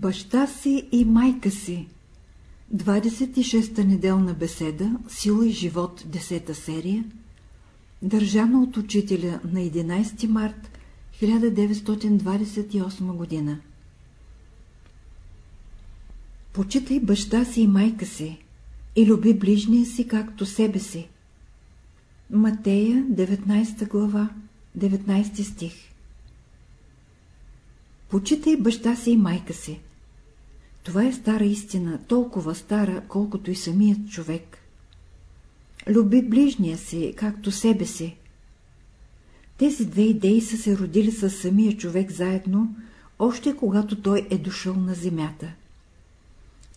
Баща си и майка си 26-та неделна беседа Сила и живот 10-та серия Държана от учителя на 11 март 1928 година Почитай баща си и майка си и люби ближния си както себе си. Матея, 19 глава, 19 стих Почитай баща си и майка си. Това е стара истина, толкова стара, колкото и самият човек. Люби ближния си, както себе си. Тези две идеи са се родили с самия човек заедно, още когато той е дошъл на земята.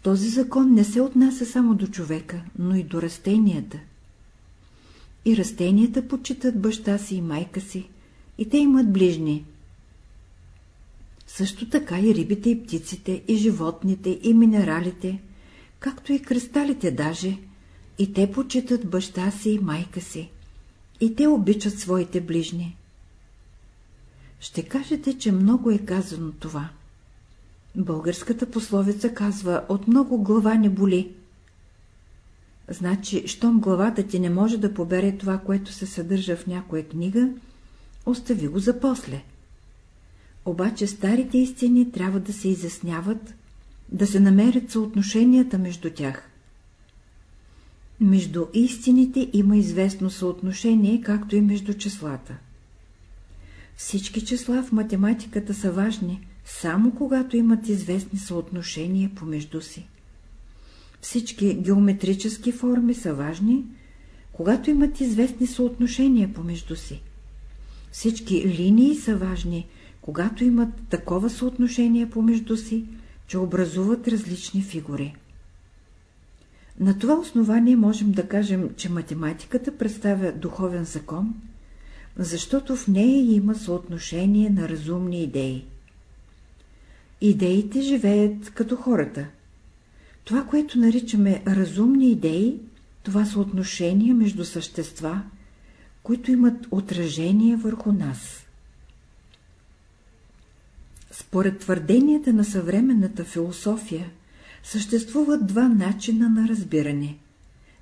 Този закон не се отнася само до човека, но и до растенията. И растенията почитат баща си и майка си, и те имат ближни. Също така и рибите, и птиците, и животните, и минералите, както и кристалите даже, и те почитат баща си и майка си, и те обичат своите ближни. Ще кажете, че много е казано това. Българската пословица казва «От много глава не боли». Значи, щом главата ти не може да побере това, което се съдържа в някоя книга, остави го за после. Обаче старите истини трябва да се изясняват, да се намерят съотношенията между тях. Между истините има известно съотношение, както и между числата. Всички числа в математиката са важни, само когато имат известни съотношения помежду си. Всички геометрически форми са важни, когато имат известни съотношения помежду си. Всички линии са важни, когато имат такова съотношение помежду си, че образуват различни фигури. На това основание можем да кажем, че математиката представя духовен закон, защото в нея има съотношение на разумни идеи. Идеите живеят като хората. Това, което наричаме разумни идеи, това са отношения между същества, които имат отражение върху нас. Според твърденията на съвременната философия, съществуват два начина на разбиране.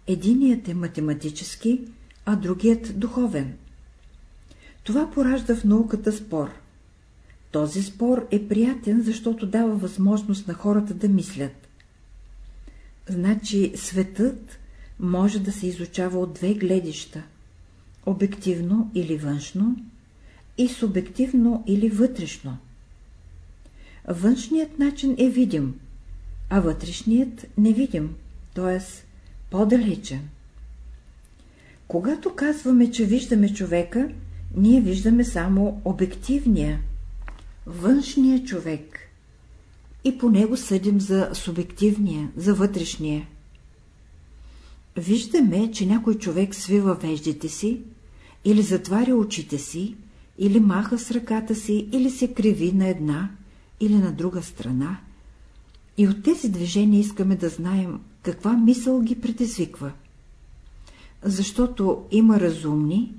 Единият е математически, а другият духовен. Това поражда в науката спор. Този спор е приятен, защото дава възможност на хората да мислят. Значи светът може да се изучава от две гледища – обективно или външно и субективно или вътрешно. Външният начин е видим, а вътрешният невидим, т.е. по-далечен. Когато казваме, че виждаме човека, ние виждаме само обективния, външния човек и по него съдим за субективния, за вътрешния. Виждаме, че някой човек свива веждите си, или затваря очите си, или маха с ръката си, или се криви на една или на друга страна. И от тези движения искаме да знаем каква мисъл ги предизвиква. Защото има разумни,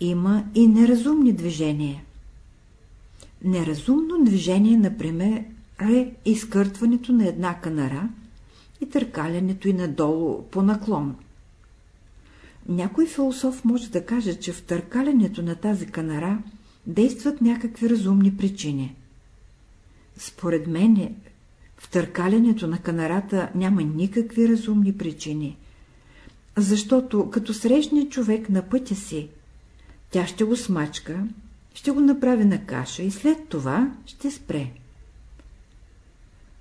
има и неразумни движения. Неразумно движение, например, е изкъртването на една канара и търкалянето и надолу по наклон. Някой философ може да каже, че в търкалянето на тази канара действат някакви разумни причини. Според мене, в търкалянето на канарата няма никакви разумни причини, защото като срещне човек на пътя си, тя ще го смачка, ще го направи на каша и след това ще спре.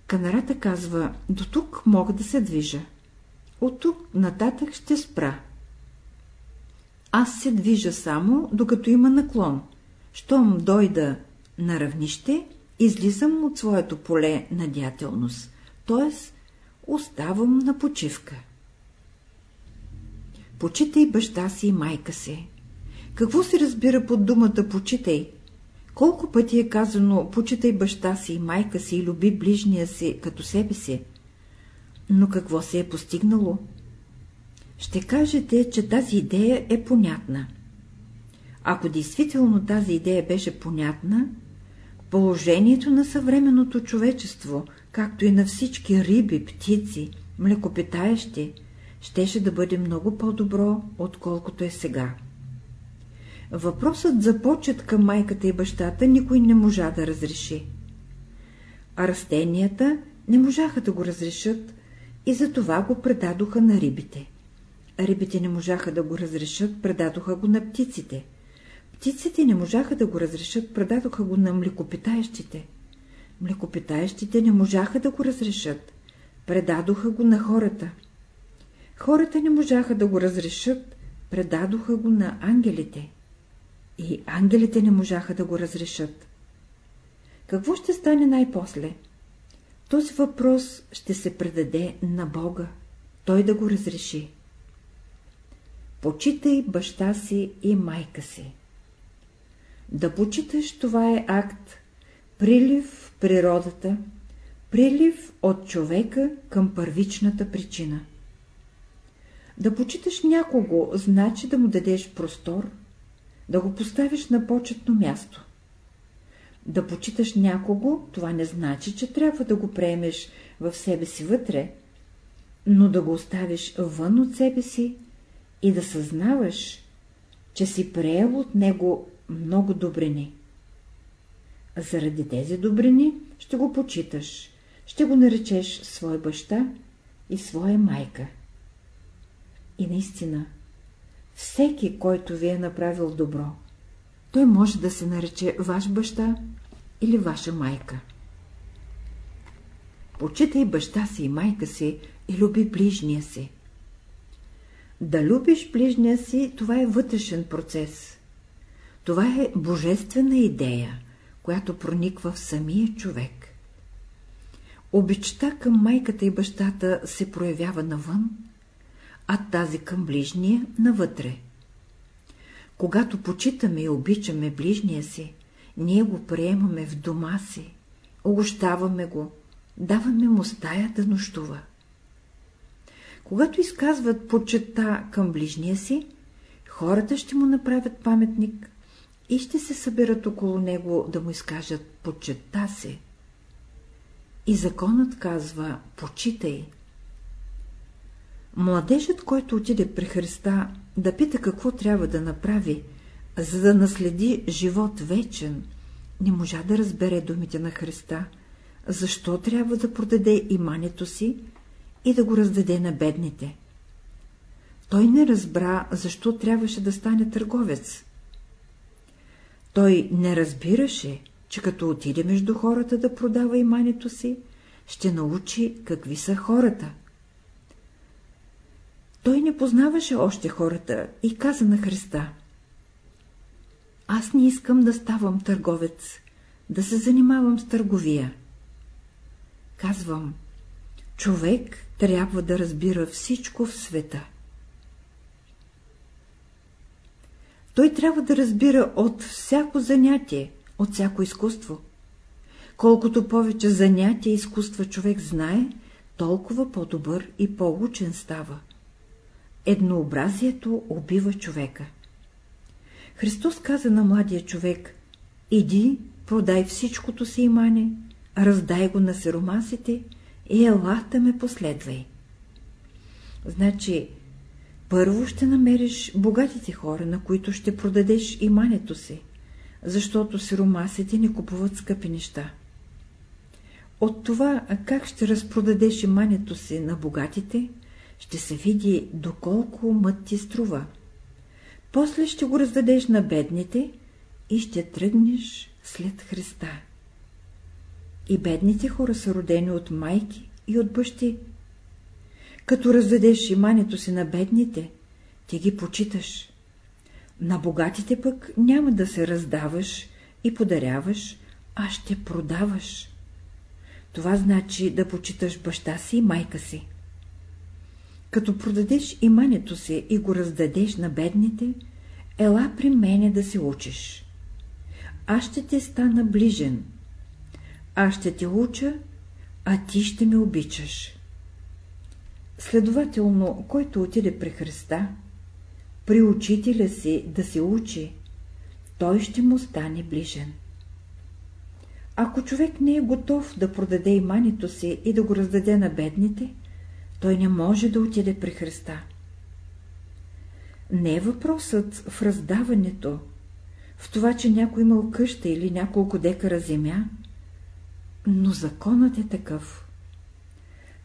Канарата казва, до тук мога да се движа. От тук нататък ще спра. Аз се движа само, докато има наклон. Щом дойда на равнище, излизам от своето поле на дятелност, т.е. оставам на почивка. Почитай баща си и майка си. Какво се разбира под думата почитай? Колко пъти е казано почитай баща си и майка си и люби ближния си като себе си? Но какво се е постигнало? Ще кажете, че тази идея е понятна. Ако действително тази идея беше понятна, положението на съвременното човечество както и на всички риби, птици, млекопитаещи, щеше да бъде много по-добро, отколкото е сега. Въпросът за почет към майката и бащата никой не можа да разреши. А растенията не можаха да го разрешат и затова го предадоха на рибите. Рибите не можаха да го разрешат, предадоха го на птиците. Птиците не можаха да го разрешат, предадоха го на млекопитаещите. Млекопитаещите не можаха да го разрешат, предадоха го на хората. Хората не можаха да го разрешат, предадоха го на ангелите. И ангелите не можаха да го разрешат. Какво ще стане най-после? Този въпрос ще се предаде на Бога, Той да го разреши. Почитай баща си и майка си. Да почиташ това е акт, прилив в природата, прилив от човека към първичната причина. Да почиташ някого, значи да му дадеш простор, да го поставиш на почетно място. Да почиташ някого, това не значи, че трябва да го приемеш в себе си вътре, но да го оставиш вън от себе си и да съзнаваш, че си приел от него много добрини. Заради тези добрини ще го почиташ, ще го наречеш свой баща и своя майка. И наистина, всеки, който ви е направил добро, той може да се нарече ваш баща или ваша майка. Почитай баща си и майка си и люби ближния си. Да любиш ближния си, това е вътрешен процес. Това е божествена идея, която прониква в самия човек. Обичта към майката и бащата се проявява навън, а тази към ближния – навътре. Когато почитаме и обичаме ближния си, ние го приемаме в дома си, огощаваме го, даваме му стая да нощува. Когато изказват почета към ближния си, хората ще му направят паметник и ще се съберат около него да му изкажат почета си. И законът казва «почитай». Младежът, който отиде при Христа да пита какво трябва да направи, за да наследи живот вечен, не можа да разбере думите на Христа, защо трябва да продаде имането си и да го раздаде на бедните. Той не разбра, защо трябваше да стане търговец. Той не разбираше, че като отиде между хората да продава имането си, ще научи какви са хората. Той не познаваше още хората и каза на Христа. Аз не искам да ставам търговец, да се занимавам с търговия. Казвам, човек трябва да разбира всичко в света. Той трябва да разбира от всяко занятие, от всяко изкуство. Колкото повече занятия и изкуства човек знае, толкова по-добър и по-учен става. Еднообразието убива човека. Христос каза на младия човек, иди, продай всичкото си имане, раздай го на сиромасите и елата ме последвай. Значи, първо ще намериш богатите хора, на които ще продадеш имането си, защото сиромасите не купуват скъпи неща. От това, как ще разпродадеш имането си на богатите, ще се види доколко мът ти струва. После ще го раздадеш на бедните и ще тръгнеш след Христа. И бедните хора са родени от майки и от бащи. Като раздадеш имането си на бедните, ти ги почиташ. На богатите пък няма да се раздаваш и подаряваш, а ще продаваш. Това значи да почиташ баща си и майка си. Като продадеш имането си и го раздадеш на бедните, ела при мене да се учиш. Аз ще те стана ближен. Аз ще те уча, а ти ще ме обичаш. Следователно, който отиде при Христа, при учителя си да се учи, той ще му стане ближен. Ако човек не е готов да продаде имането си и да го раздаде на бедните, той не може да отиде при Христа. Не е въпросът в раздаването, в това, че някой имал къща или няколко декара земя, но законът е такъв.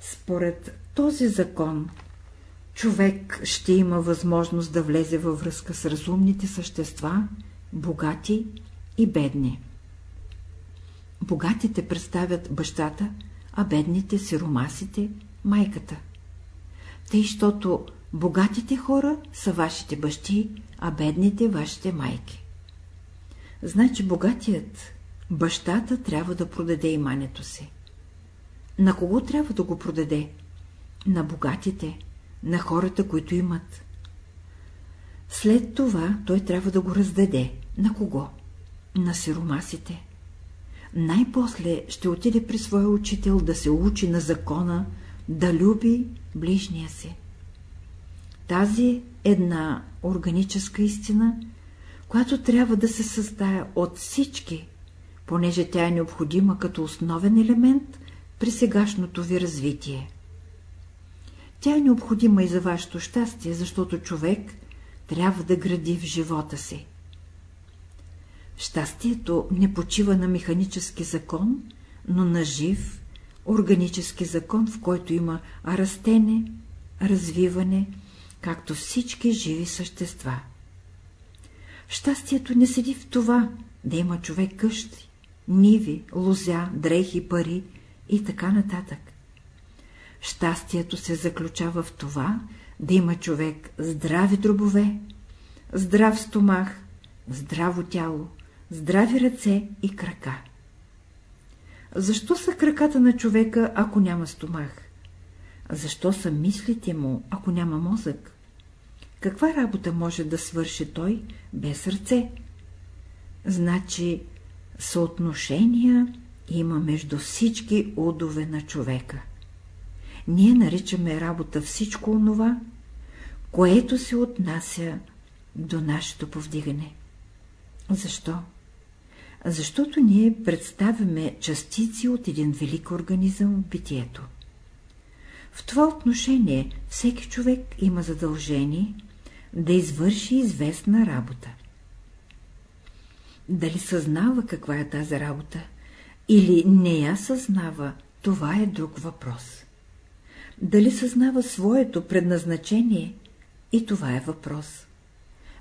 Според този закон, човек ще има възможност да влезе във връзка с разумните същества, богати и бедни. Богатите представят бащата, а бедните, сиромасите, майката. Тъй, щото богатите хора са вашите бащи, а бедните вашите майки. Значи богатият, бащата трябва да продаде имането си. На кого трябва да го продаде? На богатите, на хората, които имат. След това той трябва да го раздаде. На кого? На сиромасите. Най-после ще отиде при своя учител да се учи на закона, да люби ближния си. Тази една органическа истина, която трябва да се състая от всички, понеже тя е необходима като основен елемент при сегашното ви развитие. Тя е необходима и за вашето щастие, защото човек трябва да гради в живота си. Щастието не почива на механически закон, но на жив, органически закон, в който има растене, развиване, както всички живи същества. Щастието не седи в това да има човек къщи, ниви, лозя, дрехи, пари и така нататък. Щастието се заключава в това да има човек здрави дробове, здрав стомах, здраво тяло, здрави ръце и крака. Защо са краката на човека, ако няма стомах? Защо са мислите му, ако няма мозък? Каква работа може да свърши той без ръце? Значи, съотношения има между всички удове на човека. Ние наричаме работа всичко онова, което се отнася до нашето повдигане. Защо? Защото ние представяме частици от един велик организъм в битието. В това отношение всеки човек има задължение да извърши известна работа. Дали съзнава каква е тази работа, или не я съзнава, това е друг въпрос. Дали съзнава своето предназначение, и това е въпрос.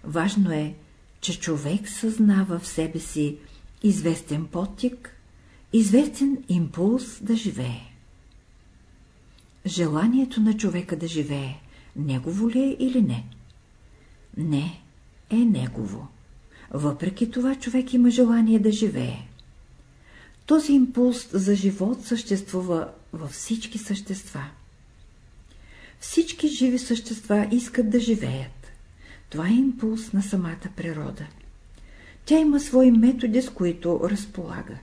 Важно е, че човек съзнава в себе си известен подтик, известен импулс да живее. Желанието на човека да живее, негово ли е или не? Не, е негово. Въпреки това човек има желание да живее. Този импулс за живот съществува във всички същества. Всички живи същества искат да живеят. Това е импулс на самата природа. Тя има свои методи, с които разполага.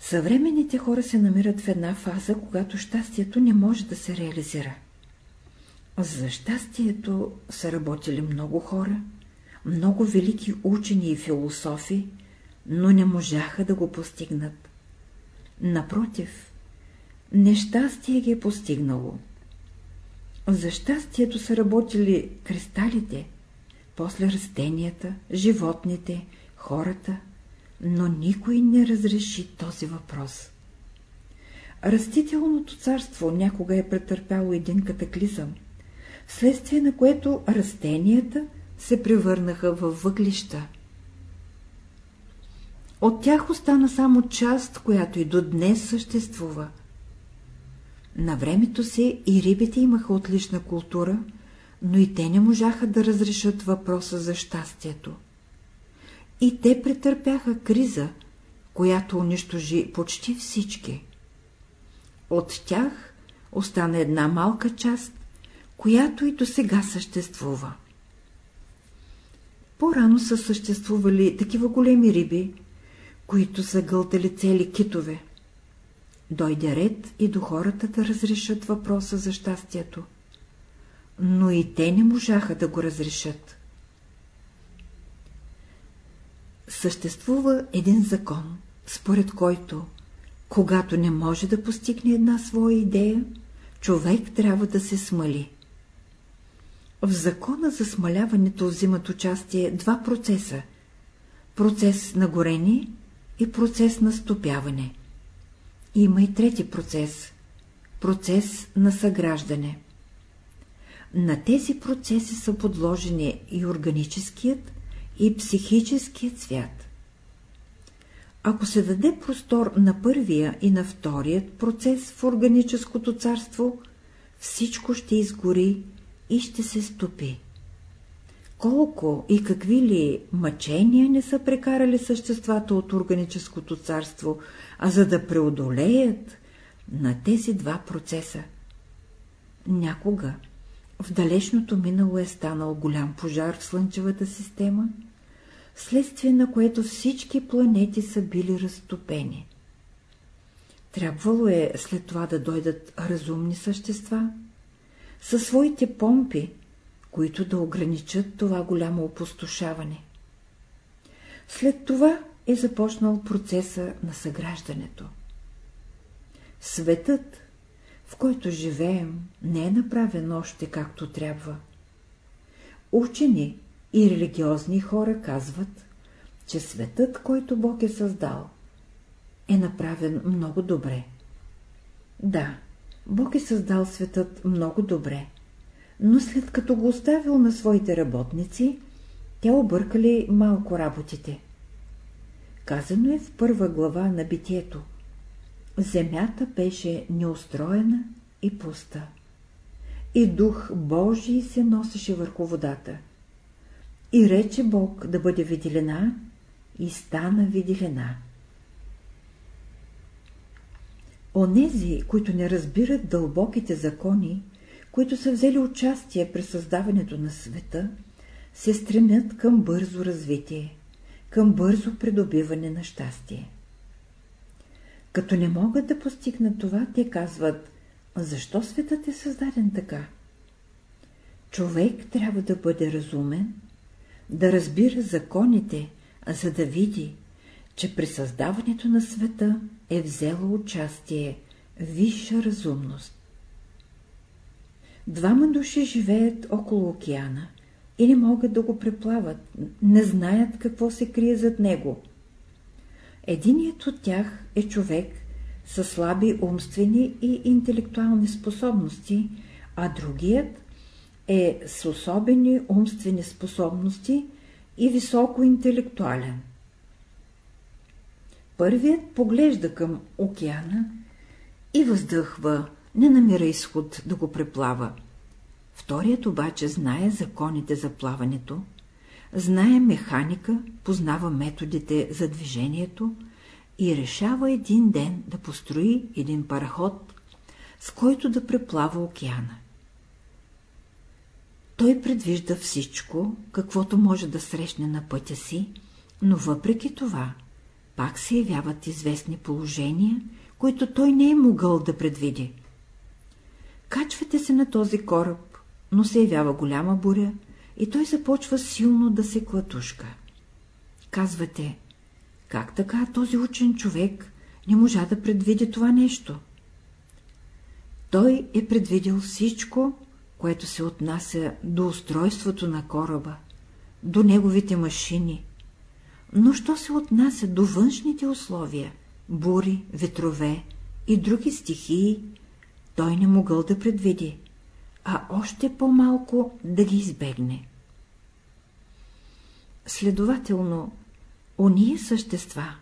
Съвременните хора се намират в една фаза, когато щастието не може да се реализира. За щастието са работили много хора, много велики учени и философи, но не можаха да го постигнат. Напротив, нещастие ги е постигнало. За щастието са работили кристалите, после растенията, животните, хората, но никой не разреши този въпрос. Растителното царство някога е претърпяло един катаклизъм, вследствие на което растенията се превърнаха в въглища. От тях остана само част, която и до днес съществува. На времето си и рибите имаха отлична култура, но и те не можаха да разрешат въпроса за щастието. И те претърпяха криза, която унищожи почти всички. От тях остана една малка част, която и до сега съществува. По-рано са съществували такива големи риби, които са гълтали цели китове. Дойде ред и до хората да разрешат въпроса за щастието. Но и те не можаха да го разрешат. Съществува един закон, според който, когато не може да постигне една своя идея, човек трябва да се смали. В закона за смаляването взимат участие два процеса – процес на горение и процес на стопяване. Има и трети процес – процес на съграждане. На тези процеси са подложени и органическият, и психическият свят. Ако се даде простор на първия и на вторият процес в органическото царство, всичко ще изгори и ще се стопи. Колко и какви ли мъчения не са прекарали съществата от органическото царство, а за да преодолеят на тези два процеса. Някога в далечното минало е станал голям пожар в Слънчевата система, следствие на което всички планети са били разтопени. Трябвало е след това да дойдат разумни същества, със своите помпи, които да ограничат това голямо опустошаване. След това е започнал процеса на съграждането. Светът, в който живеем, не е направен още както трябва. Учени и религиозни хора казват, че светът, който Бог е създал, е направен много добре. Да, Бог е създал светът много добре, но след като го оставил на своите работници, те объркали малко работите. Казано е в първа глава на битието. Земята беше неустроена и пуста. И дух Божий се носеше върху водата. И рече Бог да бъде виделена, и стана виделена. Онези, които не разбират дълбоките закони, които са взели участие при създаването на света, се стремят към бързо развитие, към бързо придобиване на щастие. Като не могат да постигнат това, те казват, защо светът е създаден така? Човек трябва да бъде разумен, да разбира законите, за да види, че при създаването на света е взела участие висша разумност. Двама души живеят около океана и не могат да го преплават, не знаят какво се крие зад него. Единият от тях е човек със слаби умствени и интелектуални способности, а другият е с особени умствени способности и високо интелектуален. Първият поглежда към океана и въздъхва, не намира изход да го преплава. Вторият обаче знае законите за плаването, знае механика, познава методите за движението и решава един ден да построи един параход, с който да преплава океана. Той предвижда всичко, каквото може да срещне на пътя си, но въпреки това пак се явяват известни положения, които той не е могъл да предвиди. Качвате се на този кораб, но се явява голяма буря и той започва силно да се клатушка. Казвате, как така този учен човек не можа да предвиди това нещо? Той е предвидел всичко, което се отнася до устройството на кораба, до неговите машини. Но що се отнася до външните условия, бури, ветрове и други стихии, той не могъл да предвиди, а още по-малко да ги избегне. Следователно, ония същества,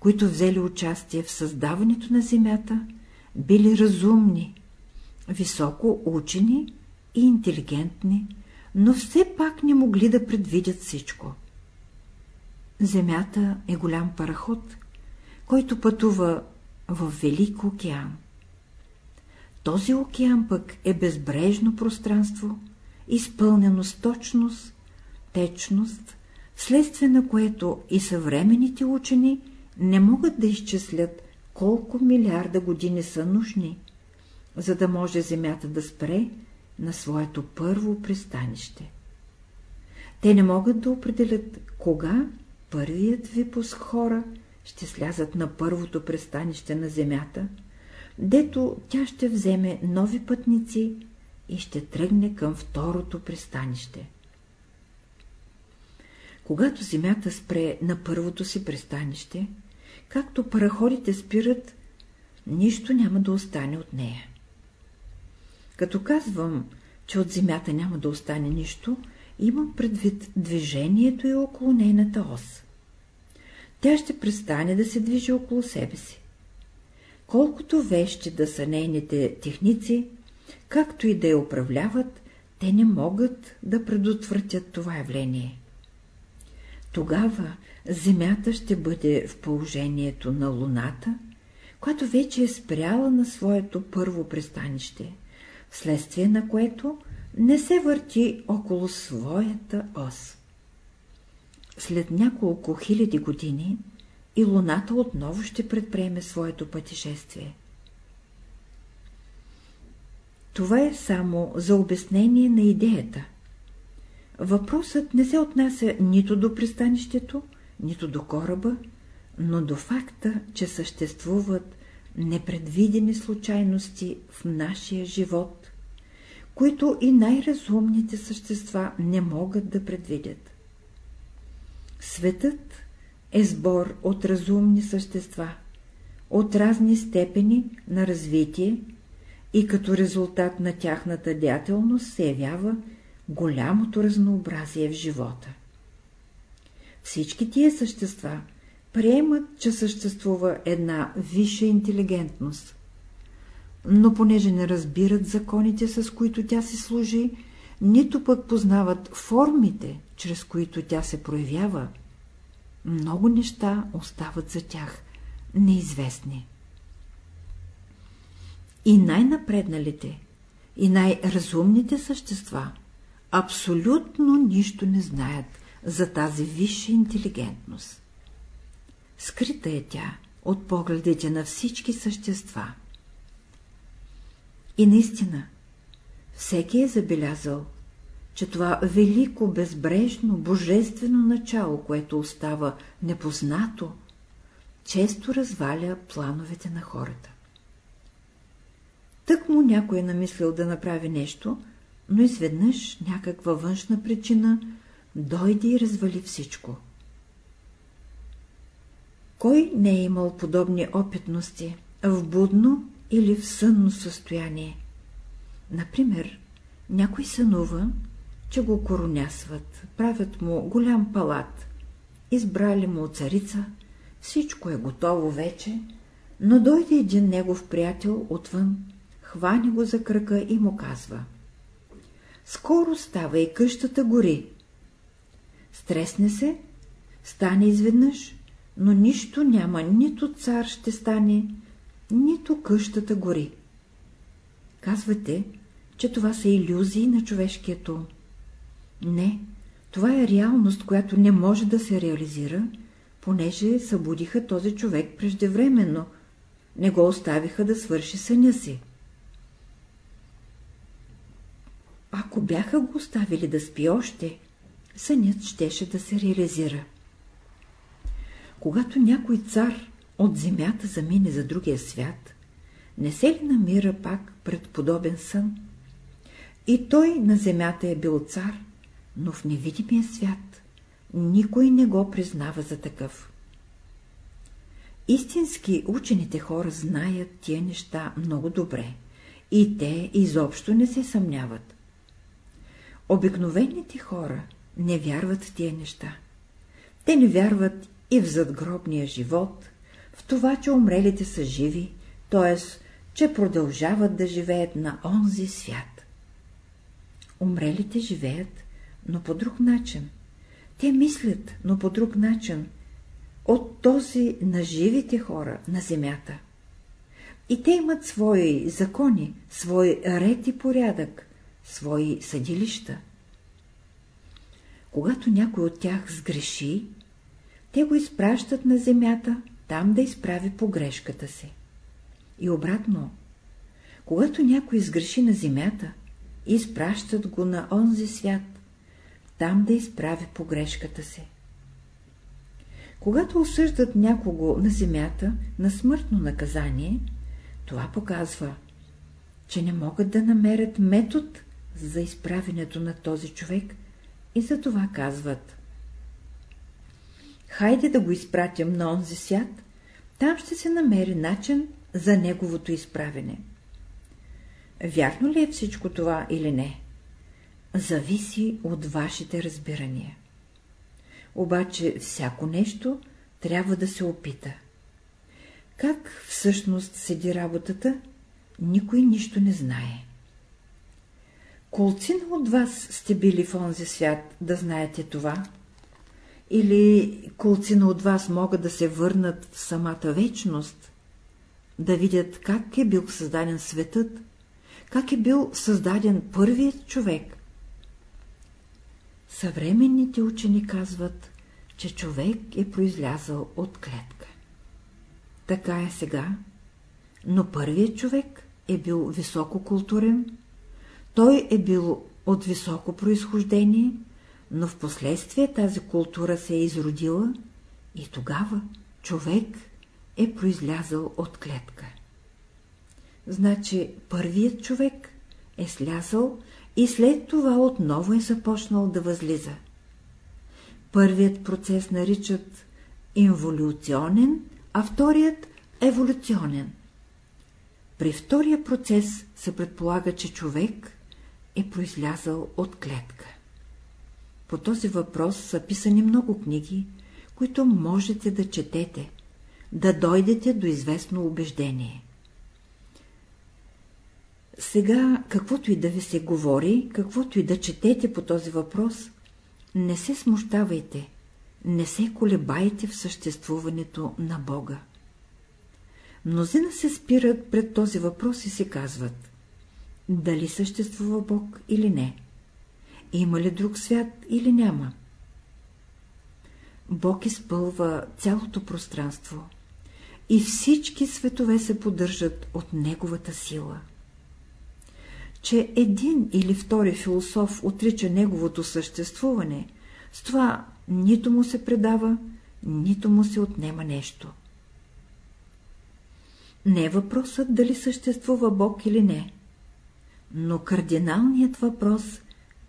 които взели участие в създаването на Земята, били разумни, високо учени и интелигентни, но все пак не могли да предвидят всичко. Земята е голям параход, който пътува в Велик океан. Този океан пък е безбрежно пространство, изпълнено с точност, течност, вследствие на което и съвременните учени не могат да изчислят колко милиарда години са нужни, за да може Земята да спре на своето първо пристанище. Те не могат да определят кога първият випуск хора ще слязат на първото пристанище на земята, дето тя ще вземе нови пътници и ще тръгне към второто пристанище. Когато земята спре на първото си пристанище, както параходите спират, нищо няма да остане от нея. Като казвам, че от земята няма да остане нищо, имам предвид движението и около нейната ос. Тя ще престане да се движи около себе си. Колкото вещи да са нейните техници, както и да я управляват, те не могат да предотвратят това явление. Тогава Земята ще бъде в положението на Луната, която вече е спряла на своето първо пристанище, вследствие на което не се върти около своята ос. След няколко хиляди години и Луната отново ще предприеме своето пътешествие. Това е само за обяснение на идеята. Въпросът не се отнася нито до пристанището, нито до кораба, но до факта, че съществуват непредвидени случайности в нашия живот, които и най-разумните същества не могат да предвидят. Светът е сбор от разумни същества, от разни степени на развитие и като резултат на тяхната деятелност се явява голямото разнообразие в живота. Всички тия същества приемат, че съществува една висша интелигентност. Но понеже не разбират законите, с които тя се служи, нито пък познават формите, чрез които тя се проявява, много неща остават за тях неизвестни. И най-напредналите, и най-разумните същества абсолютно нищо не знаят за тази висша интелигентност. Скрита е тя от погледите на всички същества. И наистина, всеки е забелязал, че това велико, безбрежно, божествено начало, което остава непознато, често разваля плановете на хората. Тък му някой е намислил да направи нещо, но изведнъж някаква външна причина дойде и развали всичко. Кой не е имал подобни опитности в будно или в сънно състояние? Например, някой сънува, че го коронясват, правят му голям палат, избрали му царица, всичко е готово вече, но дойде един негов приятел отвън, хвани го за кръка и му казва Скоро става и къщата гори. Стресне се, стане изведнъж, но нищо няма, нито цар ще стане, нито къщата гори. Казвате, че това са иллюзии на човешкият ум. Не, това е реалност, която не може да се реализира, понеже събудиха този човек преждевременно, не го оставиха да свърши съня си. Ако бяха го оставили да спи още, сънят щеше да се реализира. Когато някой цар от земята замине за другия свят, не се ли намира пак пред подобен сън? И той на земята е бил цар, но в невидимия свят никой не го признава за такъв. Истински учените хора знаят тия неща много добре и те изобщо не се съмняват. Обикновените хора не вярват в тия неща. Те не вярват и в задгробния живот, в това, че умрелите са живи, т.е. че продължават да живеят на онзи свят. Умрелите живеят, но по друг начин. Те мислят, но по друг начин, от този на живите хора на земята. И те имат свои закони, свой ред и порядък, свои съдилища. Когато някой от тях сгреши, те го изпращат на земята, там да изправи погрешката си. И обратно, когато някой сгреши на земята, изпращат го на онзи свят, там да изправи погрешката си. Когато осъждат някого на земята на смъртно наказание, това показва, че не могат да намерят метод за изправенето на този човек и за това казват. Хайде да го изпратим на онзи свят, там ще се намери начин за неговото изправене. Вярно ли е всичко това или не? Зависи от вашите разбирания. Обаче всяко нещо трябва да се опита. Как всъщност седи работата, никой нищо не знае. Колцина от вас сте били в онзи свят, да знаете това? Или колцина от вас могат да се върнат в самата вечност, да видят как е бил създаден светът, как е бил създаден първият човек. Съвременните учени казват, че човек е произлязал от клетка. Така е сега, но първият човек е бил висококултурен, той е бил от високо происхождение, но в последствие тази култура се е изродила и тогава човек е произлязал от клетка. Значи първият човек е слязал и след това отново е започнал да възлиза. Първият процес наричат инволюционен, а вторият еволюционен. При втория процес се предполага, че човек е произлязал от клетка. По този въпрос са писани много книги, които можете да четете, да дойдете до известно убеждение. Сега, каквото и да ви се говори, каквото и да четете по този въпрос, не се смущавайте, не се колебайте в съществуването на Бога. Мнозина се спират пред този въпрос и се казват, дали съществува Бог или не, има ли друг свят или няма. Бог изпълва цялото пространство и всички светове се поддържат от Неговата сила че един или втори философ отрича неговото съществуване, с това нито му се предава, нито му се отнема нещо. Не е въпросът дали съществува Бог или не, но кардиналният въпрос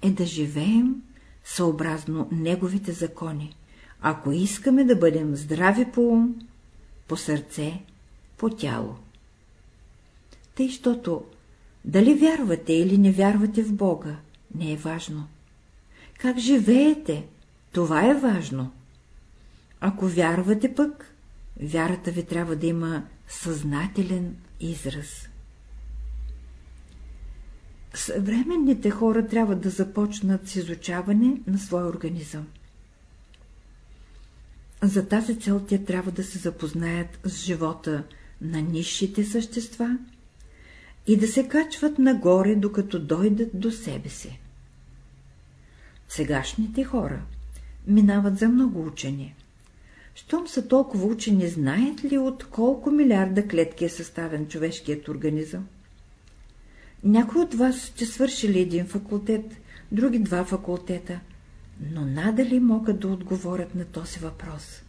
е да живеем съобразно Неговите закони, ако искаме да бъдем здрави по ум, по сърце, по тяло. Тъй, щото дали вярвате или не вярвате в Бога, не е важно. Как живеете, това е важно. Ако вярвате пък, вярата ви трябва да има съзнателен израз. Съвременните хора трябва да започнат с изучаване на своя организъм. За тази цел те трябва да се запознаят с живота на низшите същества и да се качват нагоре, докато дойдат до себе си. Сегашните хора минават за много учени. Щом са толкова учени, знаят ли от колко милиарда клетки е съставен човешкият организъм? Някои от вас ще свършили един факултет, други два факултета, но надали могат да отговорят на този въпрос.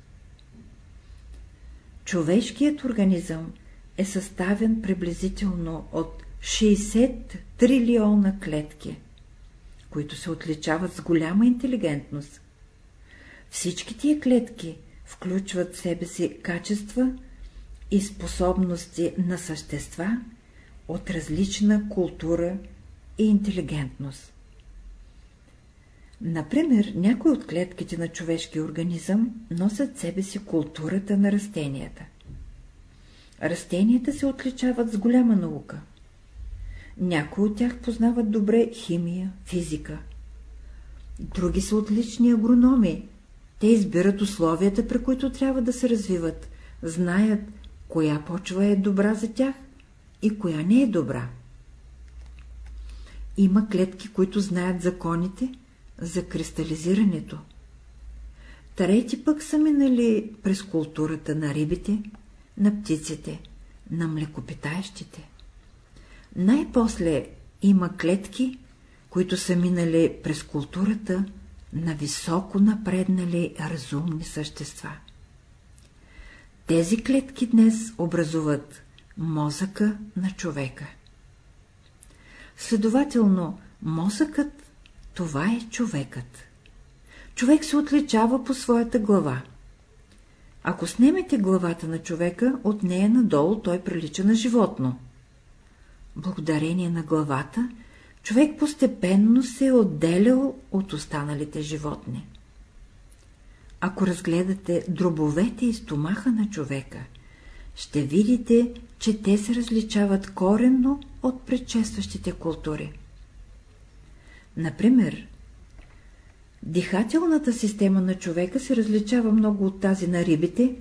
Човешкият организъм е съставен приблизително от 60 трилиона клетки, които се отличават с голяма интелигентност. Всички тия клетки включват в себе си качества и способности на същества от различна култура и интелигентност. Например, някои от клетките на човешкия организъм носят себе си културата на растенията – Растенията се отличават с голяма наука. Някои от тях познават добре химия, физика. Други са отлични агрономи. Те избират условията, при които трябва да се развиват, знаят, коя почва е добра за тях и коя не е добра. Има клетки, които знаят законите за кристализирането. Трети пък са минали през културата на рибите, на птиците, на млекопитаещите. Най-после има клетки, които са минали през културата на високо напреднали разумни същества. Тези клетки днес образуват мозъка на човека. Следователно, мозъкът – това е човекът. Човек се отличава по своята глава. Ако снемете главата на човека, от нея надолу той прилича на животно. Благодарение на главата, човек постепенно се е отделял от останалите животни. Ако разгледате дробовете и стомаха на човека, ще видите, че те се различават коренно от предшестващите култури. Например, дихателната система на човека се различава много от тази на рибите,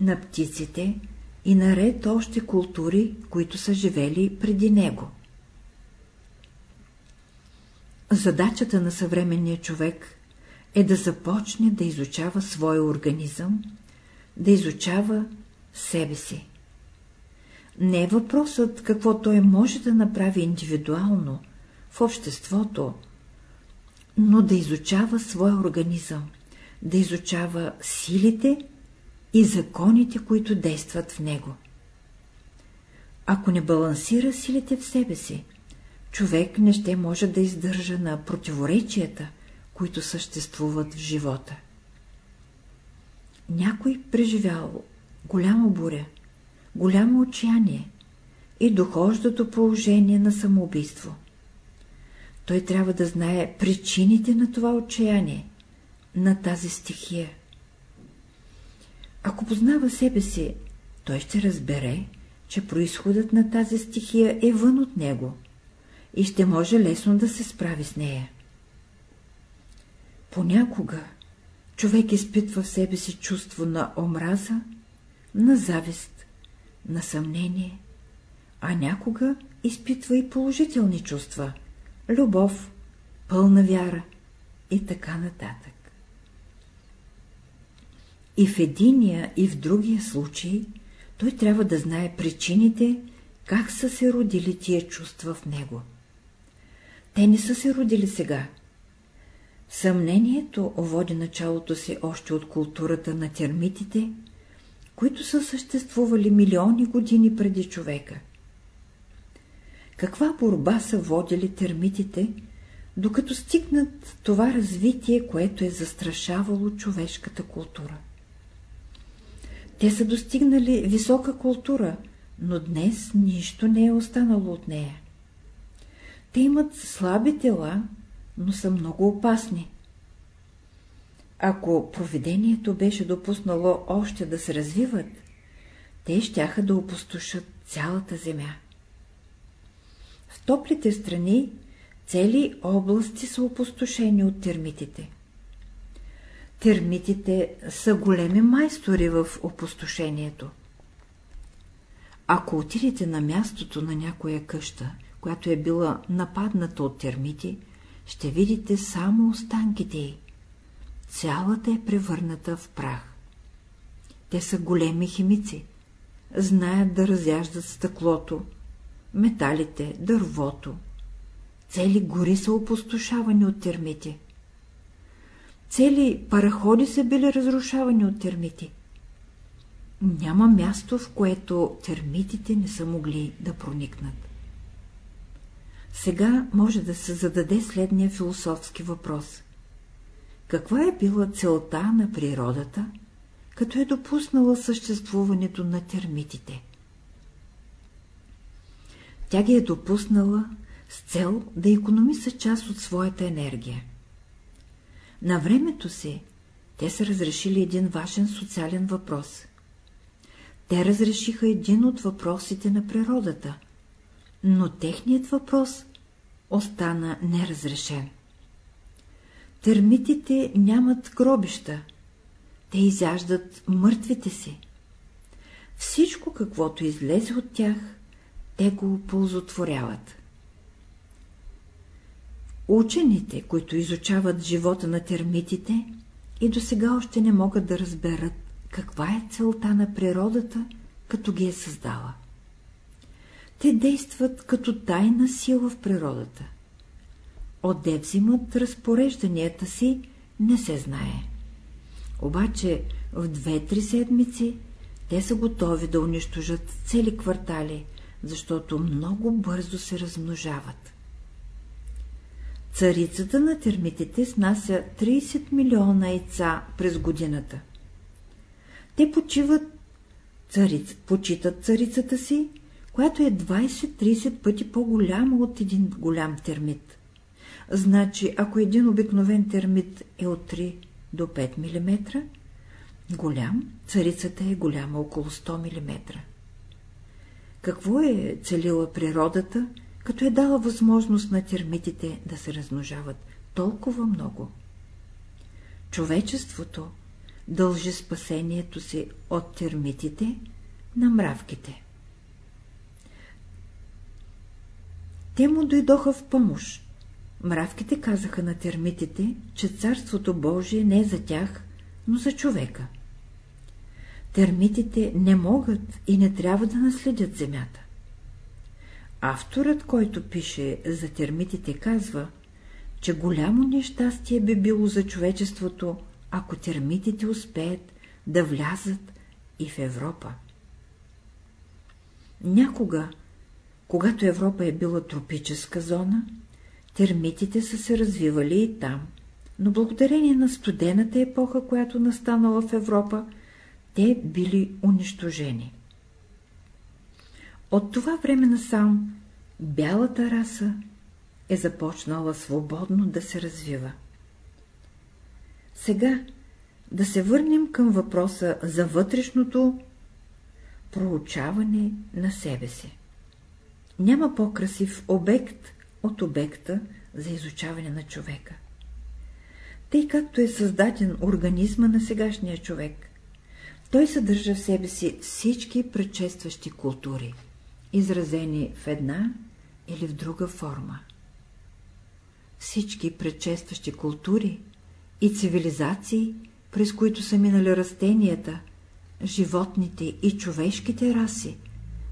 на птиците и наред още култури, които са живели преди него. Задачата на съвременния човек е да започне да изучава своя организъм, да изучава себе си. Не е въпросът какво той може да направи индивидуално, в обществото, но да изучава своя организъм, да изучава силите и законите, които действат в него. Ако не балансира силите в себе си, човек не ще може да издържа на противоречията, които съществуват в живота. Някой преживял голяма буря, голямо отчаяние и дохожда до положение на самоубийство. Той трябва да знае причините на това отчаяние, на тази стихия. Ако познава себе си, той ще разбере, че происходът на тази стихия е вън от него и ще може лесно да се справи с нея. Понякога човек изпитва в себе си чувство на омраза, на завист, на съмнение, а някога изпитва и положителни чувства – любов, пълна вяра и така нататък. И в единия, и в другия случай той трябва да знае причините, как са се родили тия чувства в него. Те не са се родили сега. Съмнението води началото си още от културата на термитите, които са съществували милиони години преди човека. Каква борба са водили термитите, докато стигнат това развитие, което е застрашавало човешката култура? Те са достигнали висока култура, но днес нищо не е останало от нея. Те имат слаби тела, но са много опасни. Ако проведението беше допуснало още да се развиват, те щяха да опустошат цялата земя. Топлите страни цели области са опустошени от термитите. Термитите са големи майстори в опустошението. Ако отидете на мястото на някоя къща, която е била нападната от термити, ще видите само останките й. Цялата е превърната в прах. Те са големи химици. Знаят да разяждат стъклото, металите, дървото. Цели гори са опустошавани от термити. Цели параходи са били разрушавани от термити. Няма място, в което термитите не са могли да проникнат. Сега може да се зададе следния философски въпрос. Каква е била целта на природата, като е допуснала съществуването на термитите? Тя ги е допуснала с цел да економиса част от своята енергия. На времето си те са разрешили един важен социален въпрос. Те разрешиха един от въпросите на природата, но техният въпрос остана неразрешен. Термитите нямат гробища, те изяждат мъртвите си. Всичко, каквото излезе от тях, те го ползотворяват. Учените, които изучават живота на термитите, и до сега още не могат да разберат каква е целта на природата, като ги е създала. Те действат като тайна сила в природата. Отде взимат разпорежданията си, не се знае. Обаче в две-три седмици те са готови да унищожат цели квартали, защото много бързо се размножават. Царицата на термитите снася 30 милиона яйца през годината. Те почиват цариц, почитат царицата си, която е 20-30 пъти по-голяма от един голям термит. Значи, ако един обикновен термит е от 3 до 5 мм, голям, царицата е голяма около 100 мм. Какво е целила природата, като е дала възможност на термитите да се размножават толкова много? Човечеството дължи спасението си от термитите на мравките. Те му дойдоха в помощ. Мравките казаха на термитите, че Царството Божие не е за тях, но за човека. Термитите не могат и не трябва да наследят земята. Авторът, който пише за термитите, казва, че голямо нещастие би било за човечеството, ако термитите успеят да влязат и в Европа. Някога, когато Европа е била тропическа зона, термитите са се развивали и там, но благодарение на студената епоха, която настанала в Европа, те били унищожени. От това време насам бялата раса е започнала свободно да се развива. Сега да се върнем към въпроса за вътрешното проучаване на себе си. Няма по-красив обект от обекта за изучаване на човека. Тъй както е създаден организма на сегашния човек, той съдържа в себе си всички предшестващи култури, изразени в една или в друга форма. Всички предшестващи култури и цивилизации, през които са минали растенията, животните и човешките раси,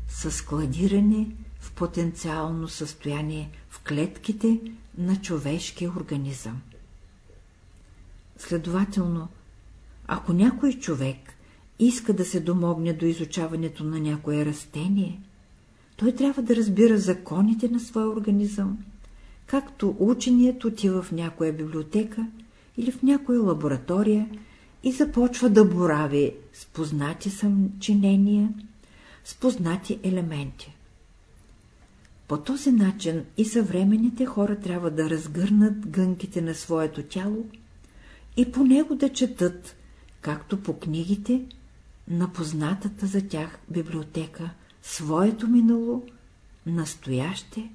са складирани в потенциално състояние в клетките на човешкия организъм. Следователно, ако някой човек иска да се домогне до изучаването на някое растение, той трябва да разбира законите на своя организъм, както ученият отива в някоя библиотека или в някоя лаборатория и започва да борави с познати съчинения, с познати елементи. По този начин и съвременните хора трябва да разгърнат гънките на своето тяло и по него да четат, както по книгите, на познатата за тях библиотека, своето минало, настояще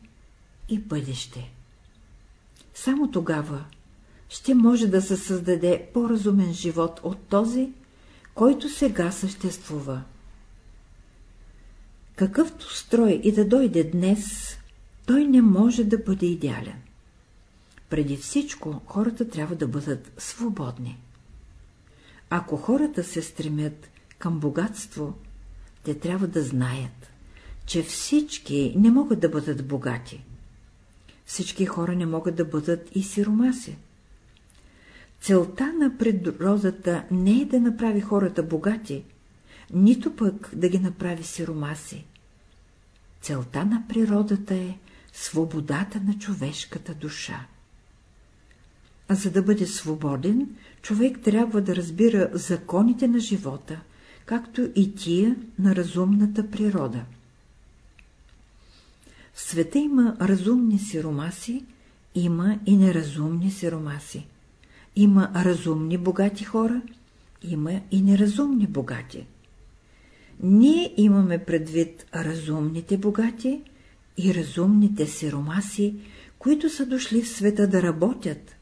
и бъдеще. Само тогава ще може да се създаде по-разумен живот от този, който сега съществува. Какъвто строй и да дойде днес, той не може да бъде идеален. Преди всичко хората трябва да бъдат свободни. Ако хората се стремят към богатство, те трябва да знаят, че всички не могат да бъдат богати. Всички хора не могат да бъдат и сиромаси. Целта на природата не е да направи хората богати, нито пък да ги направи сиромаси. Целта на природата е свободата на човешката душа. А за да бъде свободен, човек трябва да разбира законите на живота, както и тия на разумната природа. В света има разумни сиромаси, има и неразумни сиромаси. Има разумни богати хора, има и неразумни богати. Ние имаме предвид разумните богати и разумните сиромаси, които са дошли в света да работят,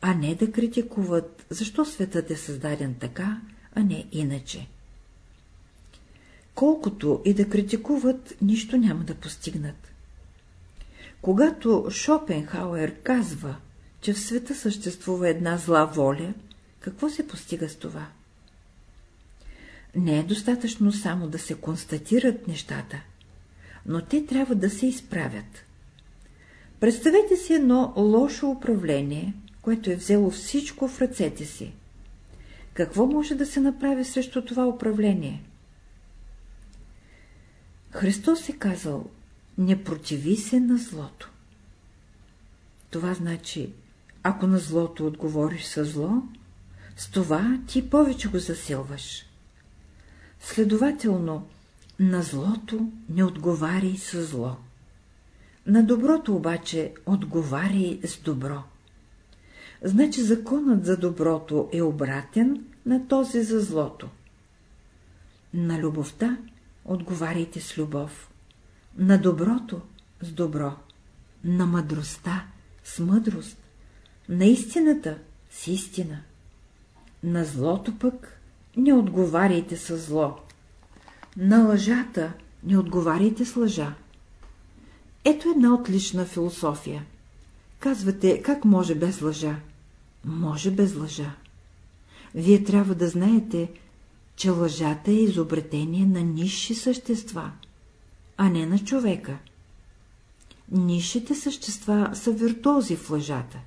а не да критикуват, защо светът е създаден така, а не иначе. Колкото и да критикуват, нищо няма да постигнат. Когато Шопенхауер казва, че в света съществува една зла воля, какво се постига с това? Не е достатъчно само да се констатират нещата, но те трябва да се изправят. Представете си едно лошо управление, което е взело всичко в ръцете си. Какво може да се направи срещу това управление? Христос е казал, не противи се на злото. Това значи, ако на злото отговориш със зло, с това ти повече го засилваш. Следователно, на злото не отговаряй с зло. На доброто обаче отговаряй с добро. Значи законът за доброто е обратен на този за злото. На любовта отговаряйте с любов, на доброто с добро, на мъдростта с мъдрост, на истината с истина. На злото пък не отговаряйте с зло, на лъжата не отговаряйте с лъжа. Ето една отлична философия. Казвате, как може без лъжа? Може без лъжа. Вие трябва да знаете, че лъжата е изобретение на низши същества, а не на човека. Низшите същества са виртуози в лъжата.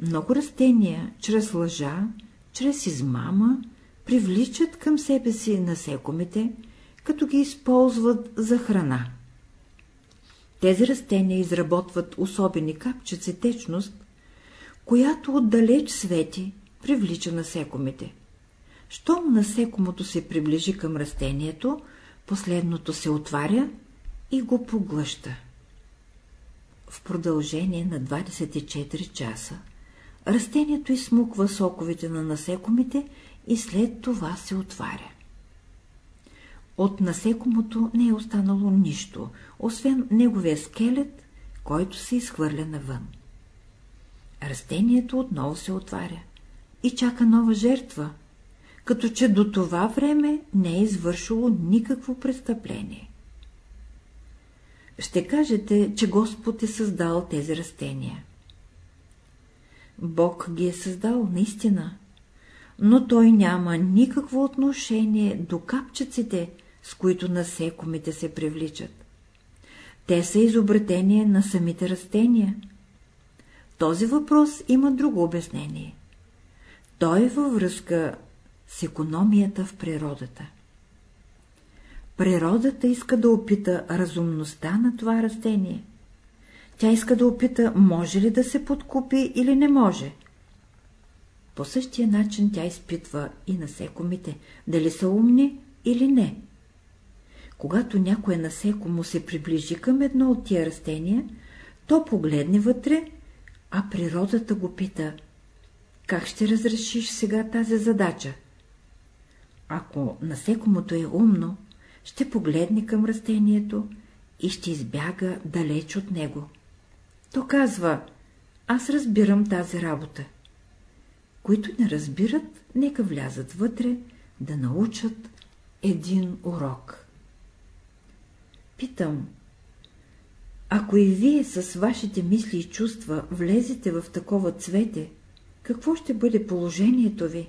Много растения, чрез лъжа, чрез измама, привличат към себе си насекомите, като ги използват за храна. Тези растения изработват особени капчици течност, която отдалеч свети привлича насекомите. Щом насекомото се приближи към растението, последното се отваря и го поглъща. В продължение на 24 часа растението изсмуква соковете на насекомите и след това се отваря. От насекомото не е останало нищо, освен неговия скелет, който се изхвърля навън. Растението отново се отваря и чака нова жертва, като че до това време не е извършило никакво престъпление. Ще кажете, че Господ е създал тези растения. Бог ги е създал наистина, но той няма никакво отношение до капчиците, с които насекомите се привличат. Те са изобретение на самите растения. Този въпрос има друго обяснение. Той е във връзка с економията в природата. Природата иска да опита разумността на това растение. Тя иска да опита, може ли да се подкупи или не може. По същия начин тя изпитва и насекомите, дали са умни или не. Когато някое насекомо се приближи към едно от тия растения, то погледне вътре, а природата го пита, как ще разрешиш сега тази задача? Ако насекомото е умно, ще погледне към растението и ще избяга далеч от него. То казва, аз разбирам тази работа. Които не разбират, нека влязат вътре да научат един урок. Питам, ако и вие с вашите мисли и чувства влезете в такова цвете, какво ще бъде положението ви?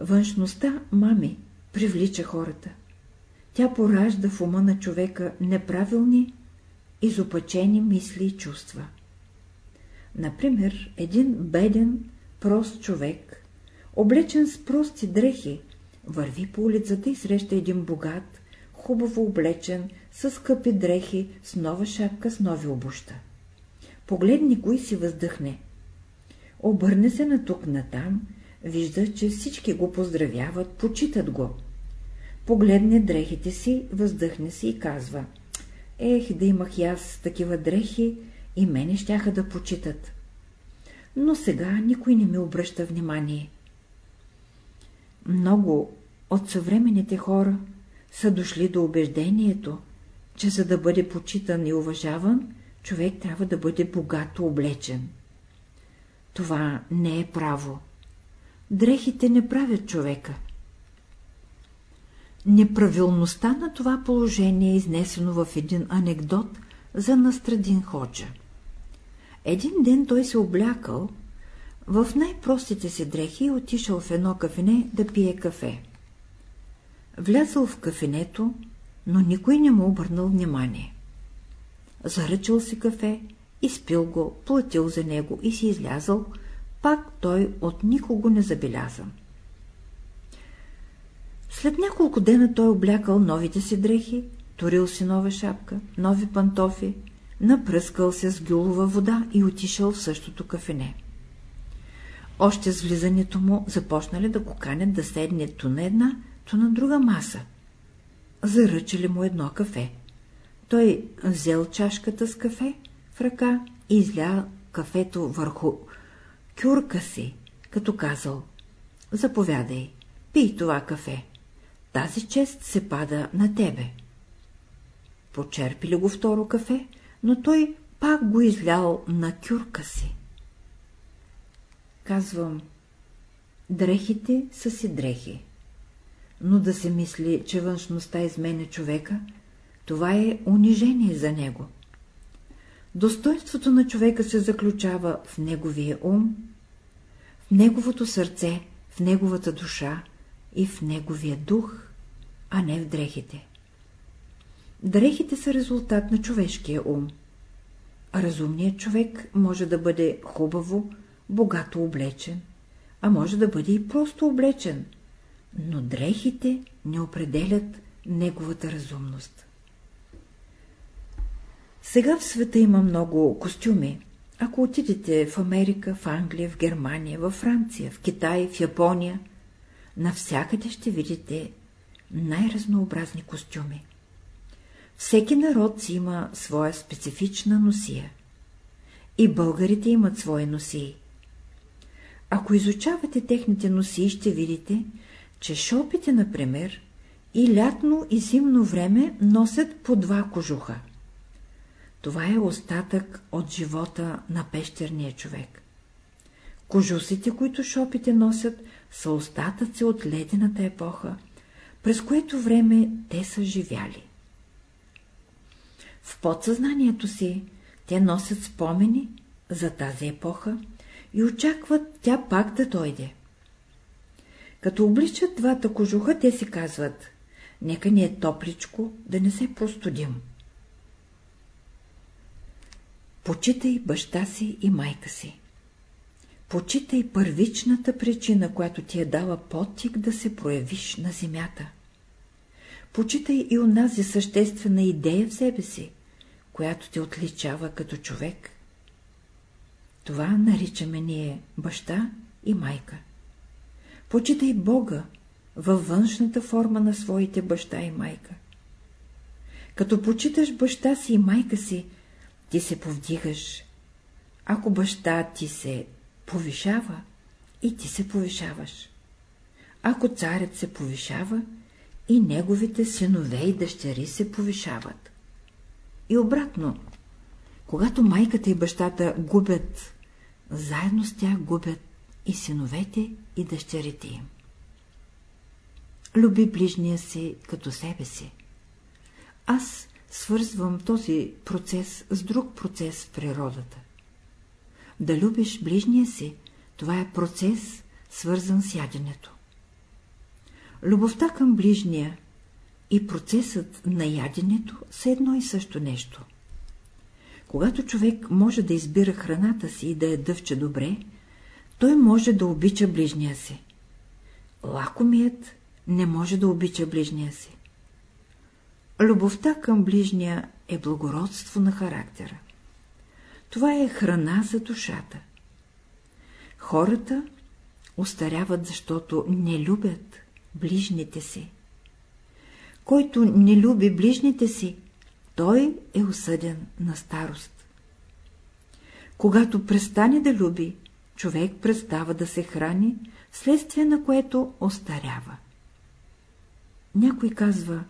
Външността, мами, привлича хората. Тя поражда в ума на човека неправилни, изопачени мисли и чувства. Например, един беден, прост човек, облечен с прости дрехи, върви по улицата и среща един богат, хубаво облечен, с скъпи дрехи, с нова шапка, с нови обуща. Погледни го и си въздъхне. Обърне се на тук натам, вижда, че всички го поздравяват, почитат го. Погледне дрехите си, въздъхне си и казва Ех, да имах и аз такива дрехи, и мене щяха да почитат. Но сега никой не ми обръща внимание. Много от съвременните хора са дошли до убеждението, че за да бъде почитан и уважаван, човек трябва да бъде богато облечен. Това не е право. Дрехите не правят човека. Неправилността на това положение е изнесено в един анекдот за Настрадин Ходжа. Един ден той се облякал в най-простите си дрехи и отишъл в едно кафене да пие кафе. Влязъл в кафенето, но никой не му обърнал внимание. Заръчал си кафе, изпил го, платил за него и си излязъл, пак той от никого не забелязан. След няколко дена той облякал новите си дрехи, турил си нова шапка, нови пантофи, напръскал се с гюлова вода и отишъл в същото кафене. Още с влизането му започнали да го канят да седне то на една, то на друга маса. Заръчали му едно кафе. Той взел чашката с кафе в ръка и изля кафето върху кюрка си, като казал «Заповядай, пий това кафе. Тази чест се пада на тебе». Почерпили го второ кафе, но той пак го излял на кюрка си. Казвам, дрехите са си дрехи, но да се мисли, че външността изменя човека, това е унижение за него. Достоинството на човека се заключава в неговия ум, неговото сърце, в неговата душа и в неговия дух, а не в дрехите. Дрехите са резултат на човешкия ум. Разумният човек може да бъде хубаво, богато облечен, а може да бъде и просто облечен, но дрехите не определят неговата разумност. Сега в света има много костюми. Ако отидете в Америка, в Англия, в Германия, в Франция, в Китай, в Япония, навсякъде ще видите най-разнообразни костюми. Всеки народ си има своя специфична носия. И българите имат свои носии. Ако изучавате техните носи, ще видите, че шопите, например, и лятно и зимно време носят по два кожуха. Това е остатък от живота на пещерния човек. Кожусите, които шопите носят, са остатъци от ледената епоха, през което време те са живяли. В подсъзнанието си те носят спомени за тази епоха и очакват тя пак да дойде. Като обличат двата кожуха, те си казват, нека ни е топличко, да не се простудим. Почитай баща си и майка си. Почитай първичната причина, която ти е дала потик да се проявиш на земята. Почитай и онази съществена идея в себе си, която те отличава като човек. Това наричаме ние баща и майка. Почитай Бога във външната форма на своите баща и майка. Като почиташ баща си и майка си, ти се повдигаш. Ако баща ти се повишава, и ти се повишаваш. Ако царят се повишава, и неговите синове и дъщери се повишават. И обратно, когато майката и бащата губят, заедно с тях губят и синовете и дъщерите им. Люби ближния си като себе си. Аз свързвам този процес с друг процес в природата. Да любиш ближния си, това е процес, свързан с яденето. Любовта към ближния и процесът на яденето са едно и също нещо. Когато човек може да избира храната си и да я дъвче добре, той може да обича ближния си. Лакомият не може да обича ближния си. Любовта към ближния е благородство на характера. Това е храна за душата. Хората устаряват, защото не любят ближните си. Който не люби ближните си, той е осъден на старост. Когато престане да люби, човек престава да се храни, следствие на което остарява. Някой казва,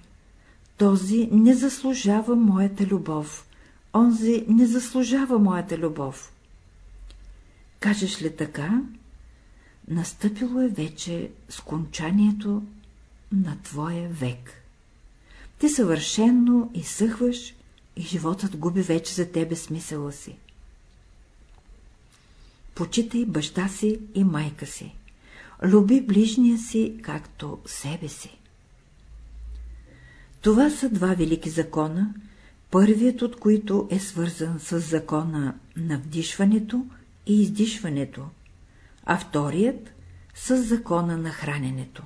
този не заслужава моята любов, онзи не заслужава моята любов. Кажеш ли така, настъпило е вече скончанието на твоя век. Ти съвършенно изсъхваш и животът губи вече за тебе смисъла си. Почитай баща си и майка си. Люби ближния си, както себе си. Това са два велики закона, първият от които е свързан с закона на вдишването и издишването, а вторият с закона на храненето.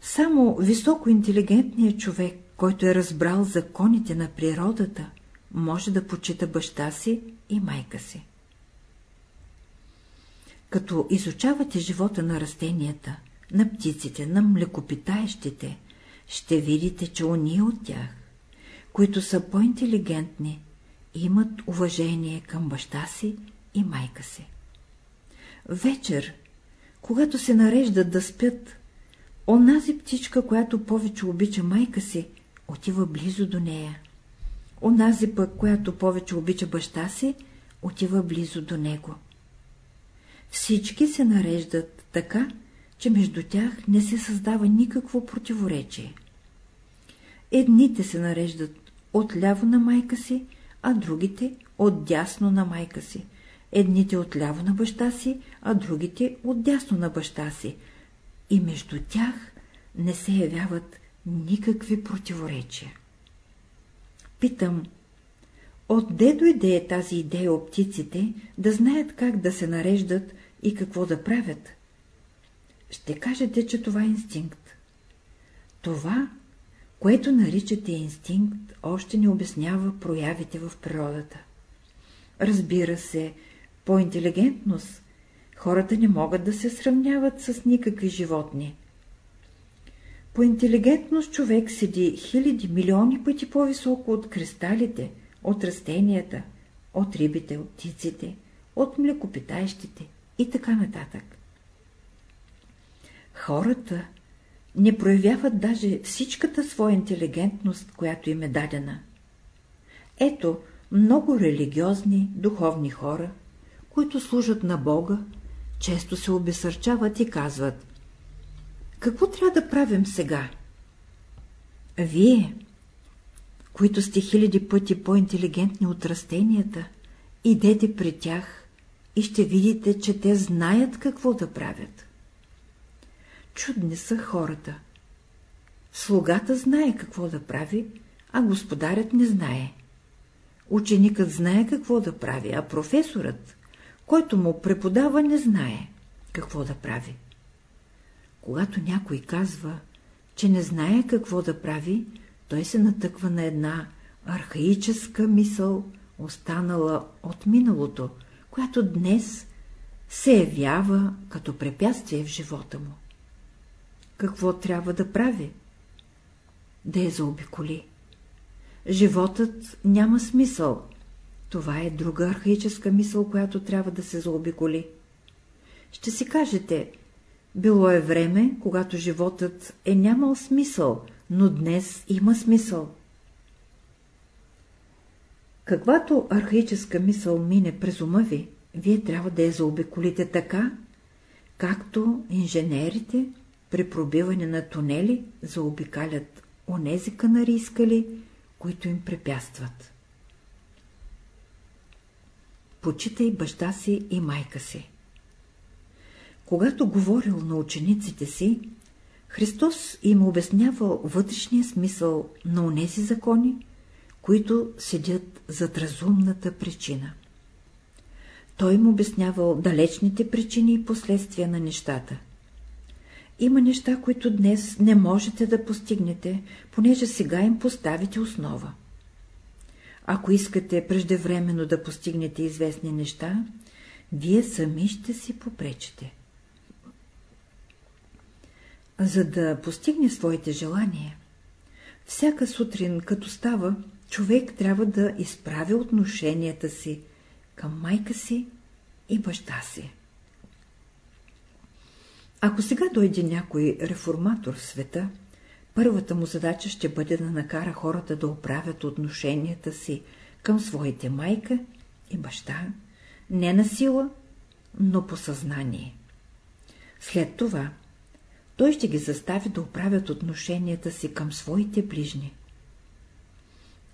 Само високоинтелигентният човек, който е разбрал законите на природата, може да почита баща си и майка си. Като изучавате живота на растенията, на птиците, на млекопитаещите, ще видите, че уния от тях, които са по-интелигентни, имат уважение към баща си и майка си. Вечер, когато се нареждат да спят, онази птичка, която повече обича майка си, отива близо до нея. Онази пък, която повече обича баща си, отива близо до него. Всички се нареждат така, че между тях не се създава никакво противоречие. Едните се нареждат отляво на майка си, а другите отдясно на майка си. Едните отляво на баща си, а другите отдясно на баща си. И между тях не се явяват никакви противоречия. Питам, отде дойде тази идея о птиците да знаят как да се нареждат и какво да правят? Ще кажете, че това е инстинкт. Това, което наричате инстинкт, още не обяснява проявите в природата. Разбира се, по интелигентност хората не могат да се сравняват с никакви животни. По интелигентност човек седи хиляди, милиони пъти по-високо от кристалите, от растенията, от рибите, от птиците, от млекопитаещите и така нататък. Хората не проявяват даже всичката своя интелигентност, която им е дадена. Ето много религиозни, духовни хора, които служат на Бога, често се обесърчават и казват Какво трябва да правим сега? Вие, които сте хиляди пъти по-интелигентни от растенията, идете при тях и ще видите, че те знаят какво да правят. Чудни са хората. Слугата знае какво да прави, а господарят не знае. Ученикът знае какво да прави, а професорът, който му преподава, не знае какво да прави. Когато някой казва, че не знае какво да прави, той се натъква на една архаическа мисъл, останала от миналото, която днес се явява като препятствие в живота му какво трябва да прави? Да я заобиколи. Животът няма смисъл. Това е друга архаическа мисъл, която трябва да се заобиколи. Ще си кажете, било е време, когато животът е нямал смисъл, но днес има смисъл. Каквато архаическа мисъл мине през ума ви, вие трябва да я заобиколите така, както инженерите при пробиване на тунели заобикалят онези канари скали, които им препятстват. Почитай баща си и майка си. Когато говорил на учениците си, Христос им обяснявал вътрешния смисъл на онези закони, които седят зад разумната причина. Той им обяснявал далечните причини и последствия на нещата. Има неща, които днес не можете да постигнете, понеже сега им поставите основа. Ако искате преждевременно да постигнете известни неща, вие сами ще си попречите. За да постигне своите желания, всяка сутрин, като става, човек трябва да изправи отношенията си към майка си и баща си. Ако сега дойде някой реформатор в света, първата му задача ще бъде да накара хората да оправят отношенията си към своите майка и баща, не на сила, но по съзнание. След това той ще ги застави да оправят отношенията си към своите ближни.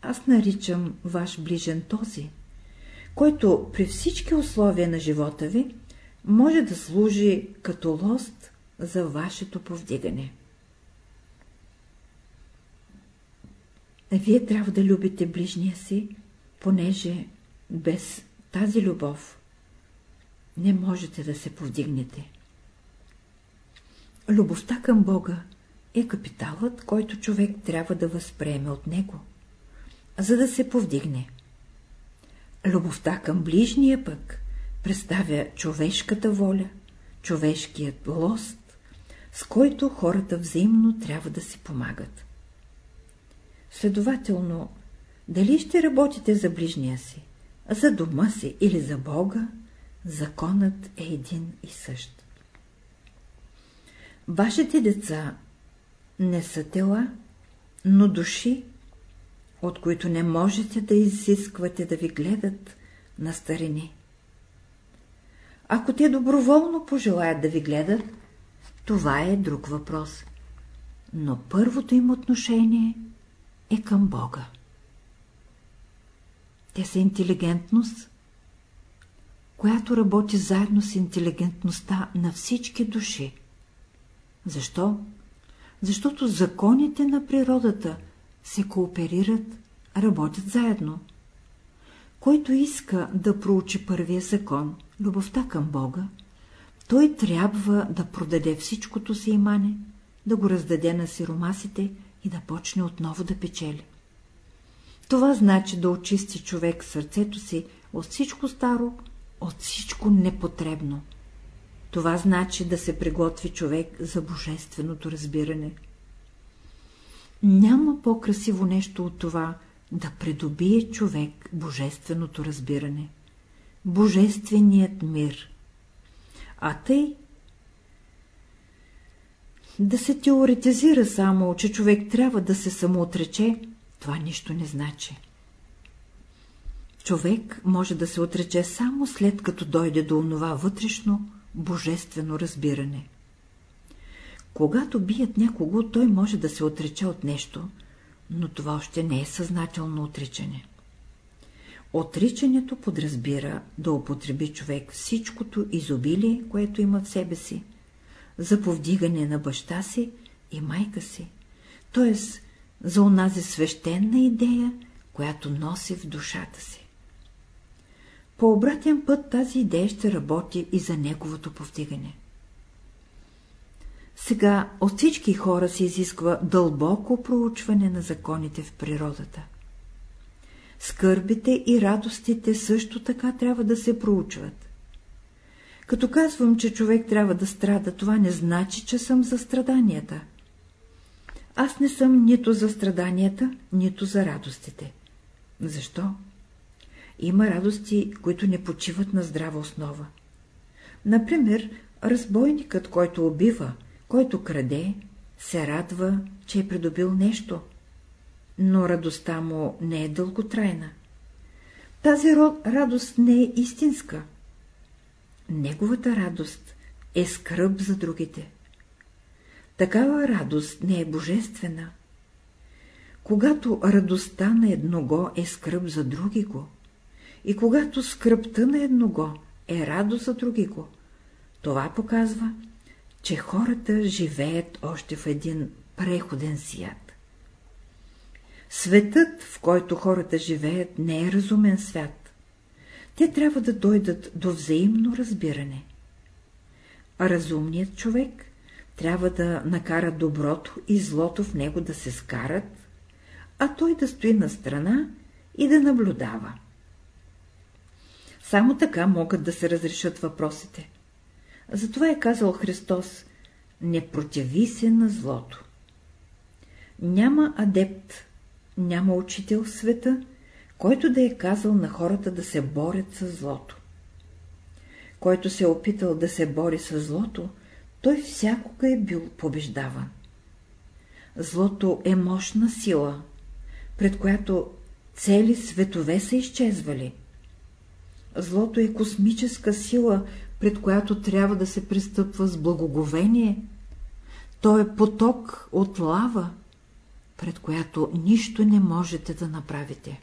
Аз наричам ваш ближен този, който при всички условия на живота ви може да служи като лост за вашето повдигане. Вие трябва да любите ближния си, понеже без тази любов не можете да се повдигнете. Любовта към Бога е капиталът, който човек трябва да възприеме от него, за да се повдигне. Любовта към ближния пък представя човешката воля, човешкият лост, с който хората взаимно трябва да си помагат. Следователно, дали ще работите за ближния си, за дома си или за Бога, законът е един и същ. Вашите деца не са тела, но души, от които не можете да изисквате да ви гледат на старини. Ако те доброволно пожелаят да ви гледат, това е друг въпрос. Но първото им отношение е към Бога. Те са интелигентност, която работи заедно с интелигентността на всички души. Защо? Защото законите на природата се кооперират, работят заедно. Който иска да проучи първия закон, любовта към Бога, той трябва да продаде всичкото си имане, да го раздаде на сиромасите и да почне отново да печели. Това значи да очисти човек сърцето си от всичко старо, от всичко непотребно. Това значи да се приготви човек за божественото разбиране. Няма по-красиво нещо от това да придобие човек божественото разбиране. Божественият мир. А тъй да се теоретизира само, че човек трябва да се самоотрече, това нищо не значи. Човек може да се отрече само след като дойде до онова вътрешно, божествено разбиране. Когато бият някого, той може да се отрече от нещо, но това още не е съзнателно отричане. Отричането подразбира да употреби човек всичкото изобилие, което има в себе си, за повдигане на баща си и майка си, т.е. за онази свещена идея, която носи в душата си. По обратен път тази идея ще работи и за неговото повдигане. Сега от всички хора се изисква дълбоко проучване на законите в природата. Скърбите и радостите също така трябва да се проучват. Като казвам, че човек трябва да страда, това не значи, че съм за страданията. Аз не съм нито за страданията, нито за радостите. Защо? Има радости, които не почиват на здрава основа. Например, разбойникът, който убива, който краде, се радва, че е придобил нещо, но радостта му не е дълготрайна. Тази радост не е истинска. Неговата радост е скръп за другите. Такава радост не е божествена. Когато радостта на едного е скръп за други го, и когато скръпта на едного е радост за други го, това показва, че хората живеят още в един преходен свят. Светът, в който хората живеят, не е разумен свят. Те трябва да дойдат до взаимно разбиране. А разумният човек трябва да накара доброто и злото в него да се скарат, а той да стои на страна и да наблюдава. Само така могат да се разрешат въпросите. Затова е казал Христос, не противи се на злото. Няма адепт, няма учител в света, който да е казал на хората да се борят с злото. Който се е опитал да се бори с злото, той всякога е бил побеждаван. Злото е мощна сила, пред която цели светове са изчезвали. Злото е космическа сила, пред която трябва да се пристъпва с благоговение. То е поток от лава, пред която нищо не можете да направите.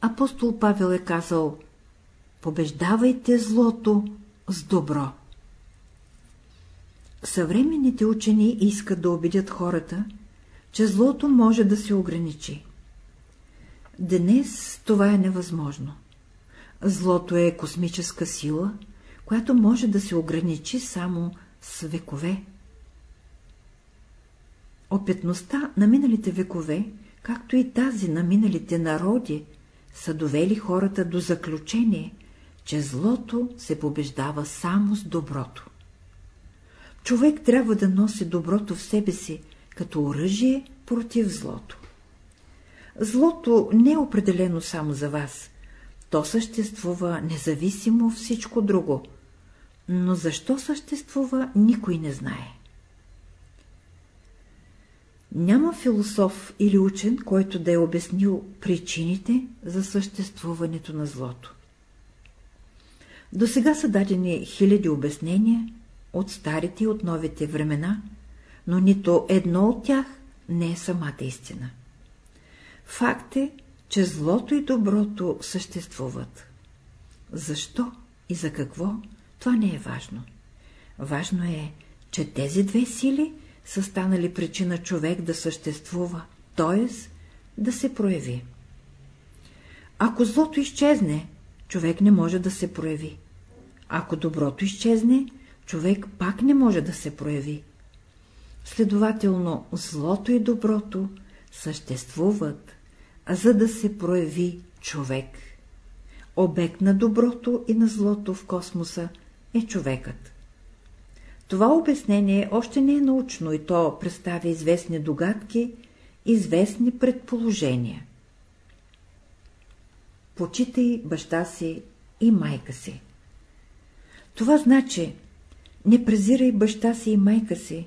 Апостол Павел е казал «Побеждавайте злото с добро». Съвременните учени искат да убедят хората, че злото може да се ограничи. Днес това е невъзможно. Злото е космическа сила, която може да се ограничи само с векове. Опитността на миналите векове, както и тази на миналите народи, са довели хората до заключение, че злото се побеждава само с доброто. Човек трябва да носи доброто в себе си, като оръжие против злото. Злото не е определено само за вас. То съществува независимо всичко друго. Но защо съществува, никой не знае. Няма философ или учен, който да е обяснил причините за съществуването на злото. До сега са дадени хиляди обяснения от старите и от новите времена, но нито едно от тях не е самата истина. Факт е, че злото и доброто съществуват. Защо и за какво, това не е важно. Важно е, че тези две сили са станали причина човек да съществува, т.е. да се прояви. Ако злото изчезне, човек не може да се прояви. Ако доброто изчезне, човек пак не може да се прояви. Следователно, злото и доброто съществуват, за да се прояви човек. Обект на доброто и на злото в космоса е човекът. Това обяснение още не е научно и то представя известни догадки, известни предположения. Почитай баща си и майка си. Това значи, не презирай баща си и майка си,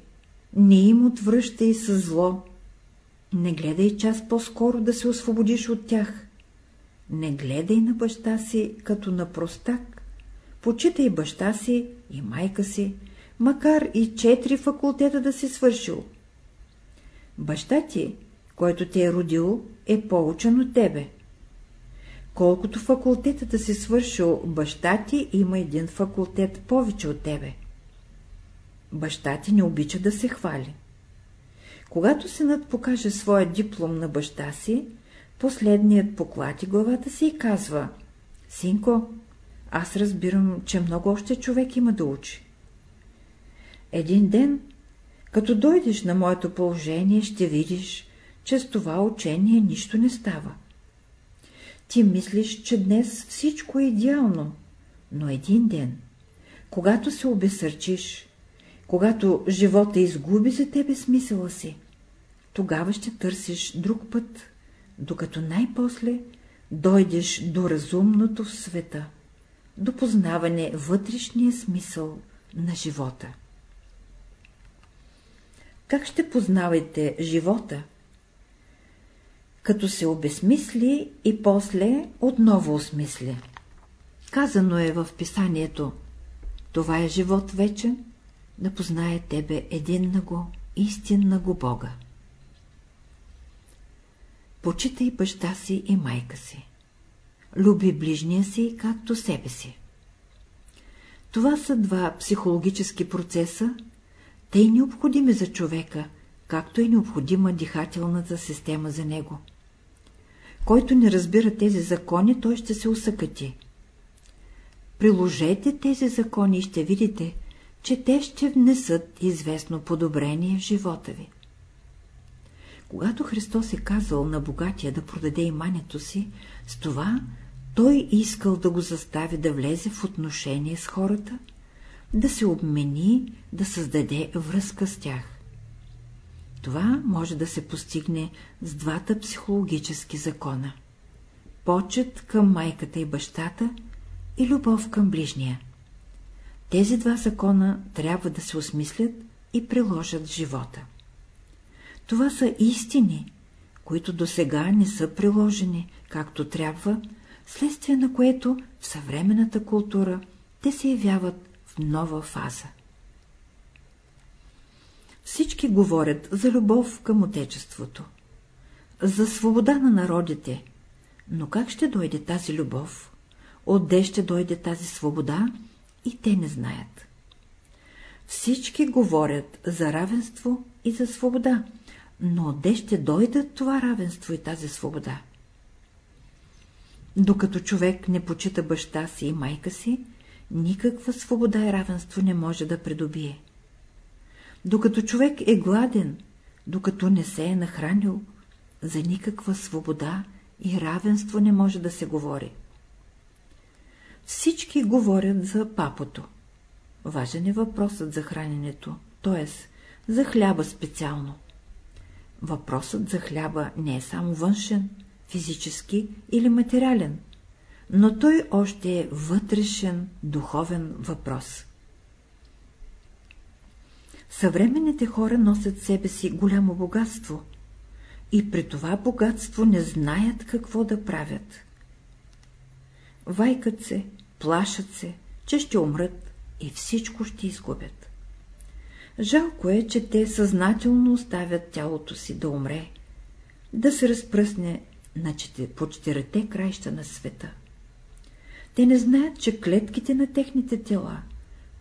не им отвръщай със зло, не гледай час по-скоро да се освободиш от тях. Не гледай на баща си като на простак. Почитай баща си и майка си, макар и четири факултета да си свършил. Баща ти, който те е родил, е по-учен от тебе. Колкото факултета да си свършил, баща ти има един факултет повече от тебе. Баща ти не обича да се хвали. Когато синът покаже своя диплом на баща си, последният поклати главата си и казва — Синко, аз разбирам, че много още човек има да учи. Един ден, като дойдеш на моето положение, ще видиш, че с това учение нищо не става. Ти мислиш, че днес всичко е идеално, но един ден, когато се обесърчиш, когато живота изгуби за тебе смисъла си, тогава ще търсиш друг път, докато най-после дойдеш до разумното в света, до познаване вътрешния смисъл на живота. Как ще познавайте живота? Като се обесмисли и после отново осмисли. Казано е в писанието, това е живот вечен, да познае тебе един на го, истинна го Бога. Почитай баща си и майка си. Люби ближния си, както себе си. Това са два психологически процеса, и необходими за човека, както е необходима дихателната система за него. Който не разбира тези закони, той ще се усъкати. Приложете тези закони и ще видите, че те ще внесат известно подобрение в живота ви. Когато Христос е казал на богатия да продаде имането си, с това той искал да го застави да влезе в отношение с хората, да се обмени, да създаде връзка с тях. Това може да се постигне с двата психологически закона – почет към майката и бащата и любов към ближния. Тези два закона трябва да се осмислят и приложат в живота. Това са истини, които до сега не са приложени както трябва, следствие на което в съвременната култура те се явяват в нова фаза. Всички говорят за любов към Отечеството, за свобода на народите, но как ще дойде тази любов? Отде ще дойде тази свобода и те не знаят. Всички говорят за равенство и за свобода, но отде ще дойдат това равенство и тази свобода? Докато човек не почита баща си и майка си, никаква свобода и равенство не може да придобие. Докато човек е гладен, докато не се е нахранил, за никаква свобода и равенство не може да се говори. Всички говорят за папото. Важен е въпросът за храненето, т.е. за хляба специално. Въпросът за хляба не е само външен, физически или материален, но той още е вътрешен, духовен въпрос. Съвременните хора носят себе си голямо богатство и при това богатство не знаят какво да правят. Вайкат се, плашат се, че ще умрат и всичко ще изгубят. Жалко е, че те съзнателно оставят тялото си да умре, да се разпръсне на по четирите краища на света. Те не знаят, че клетките на техните тела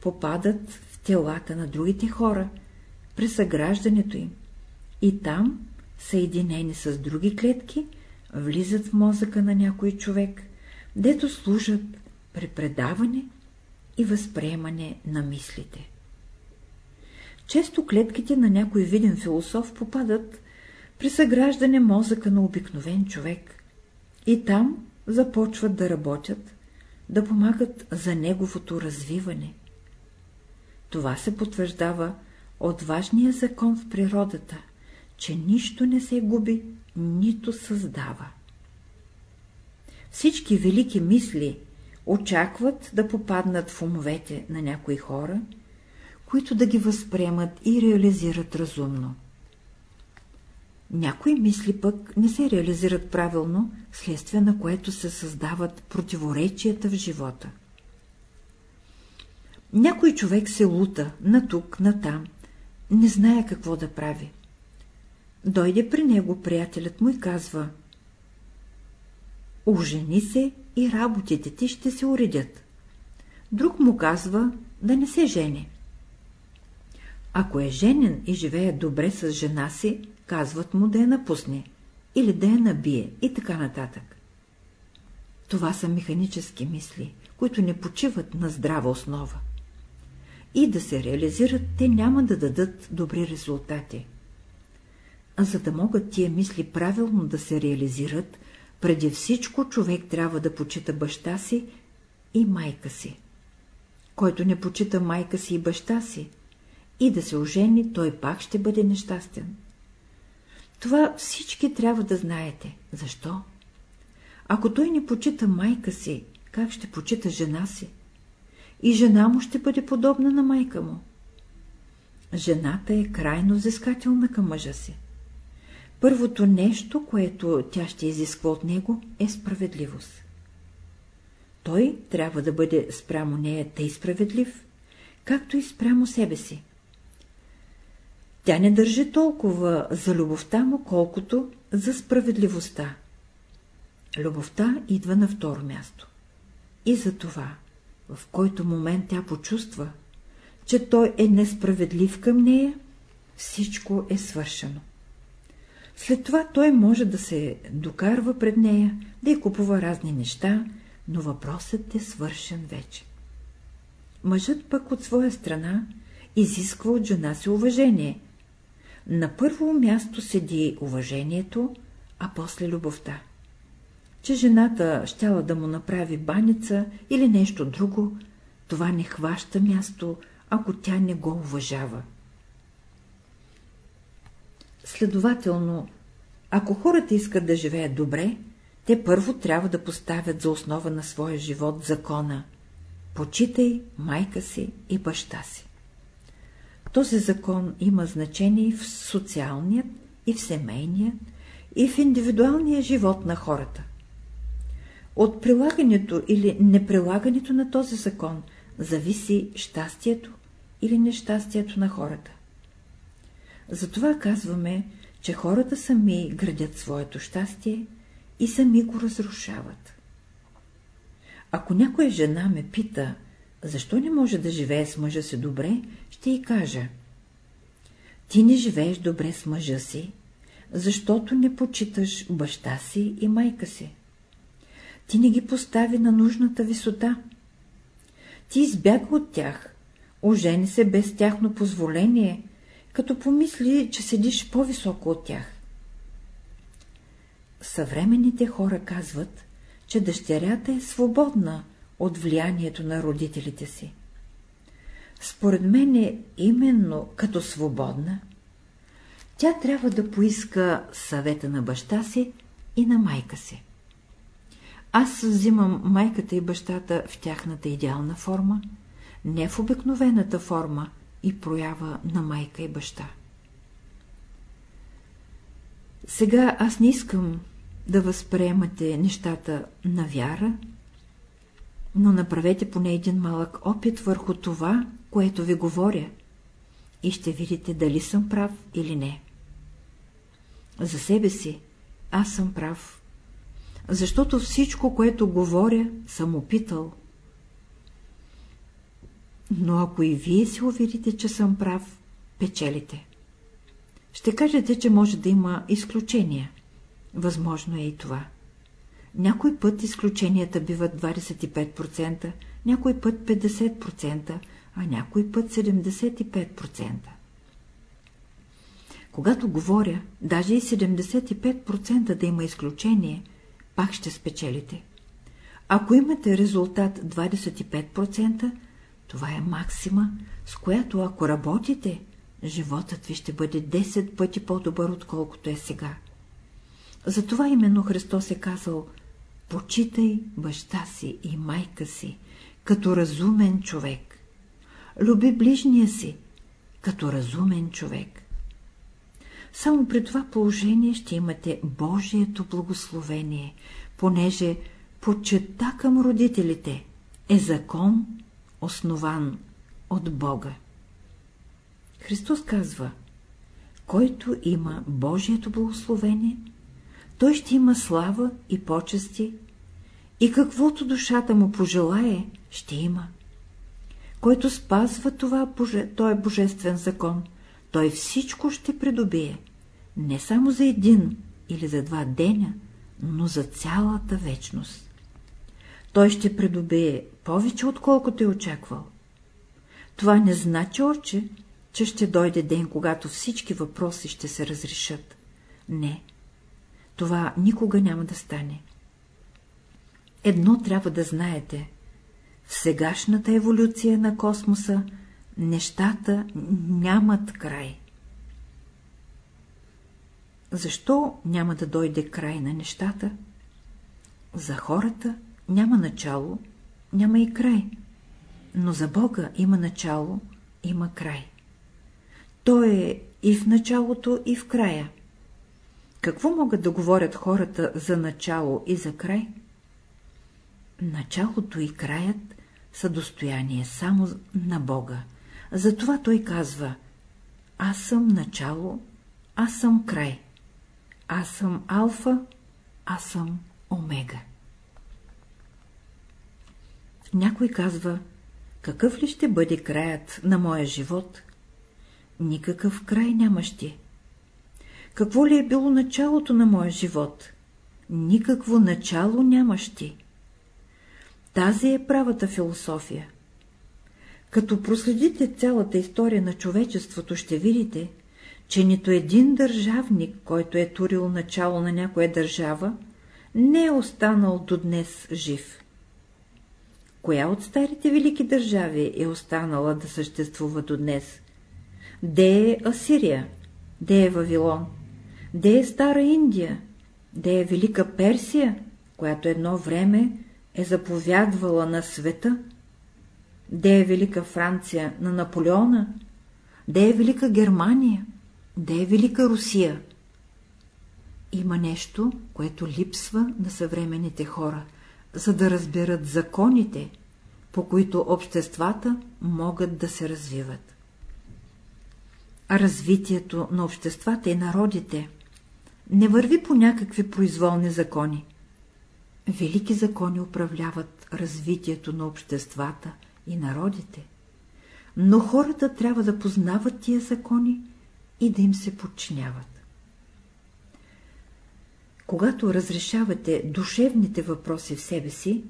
попадат в телата на другите хора при съграждането им и там, съединени с други клетки, влизат в мозъка на някой човек, дето служат при предаване и възприемане на мислите. Често клетките на някой виден философ попадат при съграждане мозъка на обикновен човек и там започват да работят, да помагат за неговото развиване. Това се потвърждава от важния закон в природата, че нищо не се губи, нито създава. Всички велики мисли очакват да попаднат в умовете на някои хора, които да ги възприемат и реализират разумно. Някои мисли пък не се реализират правилно, следствие на което се създават противоречията в живота. Някой човек се лута на тук, на там, не знае какво да прави. Дойде при него приятелят му и казва Ожени се и работите ти ще се уредят. Друг му казва да не се жени. Ако е женен и живее добре с жена си, казват му да я напусне или да я набие и така нататък. Това са механически мисли, които не почиват на здрава основа. И да се реализират, те няма да дадат добри резултати. А за да могат тия мисли правилно да се реализират, преди всичко човек трябва да почита баща си и майка си. Който не почита майка си и баща си, и да се ожени, той пак ще бъде нещастен. Това всички трябва да знаете. Защо? Ако той не почита майка си, как ще почита жена си? И жена му ще бъде подобна на майка му. Жената е крайно взискателна към мъжа си. Първото нещо, което тя ще изисква от него, е справедливост. Той трябва да бъде спрямо нея тъй справедлив, както и спрямо себе си. Тя не държи толкова за любовта му, колкото за справедливостта. Любовта идва на второ място. И за това, в който момент тя почувства, че той е несправедлив към нея, всичко е свършено. След това той може да се докарва пред нея, да й купува разни неща, но въпросът е свършен вече. Мъжът пък от своя страна изисква от жена си уважение, на първо място седи уважението, а после любовта. Че жената щяла да му направи баница или нещо друго, това не хваща място, ако тя не го уважава. Следователно, ако хората искат да живеят добре, те първо трябва да поставят за основа на своя живот закона – почитай майка си и баща си. Този закон има значение в социалният, и в семейния, и в индивидуалния живот на хората. От прилагането или неприлагането на този закон зависи щастието или нещастието на хората. Затова казваме, че хората сами градят своето щастие и сами го разрушават. Ако някоя жена ме пита, защо не може да живее с мъжа си добре, ще й кажа. Ти не живееш добре с мъжа си, защото не почиташ баща си и майка си. Ти не ги постави на нужната висота. Ти избяга от тях, ожени се без тяхно позволение, като помисли, че седиш по-високо от тях. Съвременните хора казват, че дъщерята е свободна от влиянието на родителите си. Според мен е именно като свободна, тя трябва да поиска съвета на баща си и на майка си. Аз взимам майката и бащата в тяхната идеална форма, не в обикновената форма и проява на майка и баща. Сега аз не искам да възприемате нещата на вяра, но направете поне един малък опит върху това, което ви говоря, и ще видите дали съм прав или не. За себе си аз съм прав, защото всичко, което говоря, съм опитал. Но ако и вие се уверите, че съм прав, печелите. Ще кажете, че може да има изключения. Възможно е и това. Някой път изключенията биват 25%, някой път 50%, а някой път 75%. Когато говоря, даже и 75% да има изключение, пак ще спечелите. Ако имате резултат 25%, това е максима, с която ако работите, животът ви ще бъде 10 пъти по-добър, отколкото е сега. Затова именно Христос е казал «Почитай баща си и майка си, като разумен човек. Люби ближния си, като разумен човек». Само при това положение ще имате Божието благословение, понеже почета към родителите е закон, основан от Бога. Христос казва, който има Божието благословение, той ще има слава и почести, и каквото душата му пожелае, ще има. Който спазва това, той е божествен закон, той всичко ще придобие, не само за един или за два деня, но за цялата вечност. Той ще придобие повече, отколкото е очаквал. Това не значи, оче, че ще дойде ден, когато всички въпроси ще се разрешат. Не, това никога няма да стане. Едно трябва да знаете. В сегашната еволюция на космоса нещата нямат край. Защо няма да дойде край на нещата? За хората няма начало, няма и край, но за Бога има начало, има край. Той е и в началото, и в края. Какво могат да говорят хората за начало и за край? Началото и краят са достояние само на Бога. Затова той казва Аз съм начало, аз съм край. Аз съм алфа, аз съм омега. Някой казва, какъв ли ще бъде краят на моя живот? Никакъв край нямаш ти. Какво ли е било началото на моя живот? Никакво начало нямаш ти. Тази е правата философия. Като проследите цялата история на човечеството, ще видите, че нито един държавник, който е турил начало на някоя държава, не е останал до днес жив. Коя от старите велики държави е останала да съществува до днес? Де е Асирия? Де е Вавилон? Де е Стара Индия? Де е Велика Персия, която едно време е заповядвала на света? Де е Велика Франция на Наполеона? Де е Велика Германия? Де е Велика Русия? Има нещо, което липсва на съвременните хора, за да разберат законите, по които обществата могат да се развиват. Развитието на обществата и народите не върви по някакви произволни закони. Велики закони управляват развитието на обществата и народите, но хората трябва да познават тия закони и да им се подчиняват. Когато разрешавате душевните въпроси в себе си,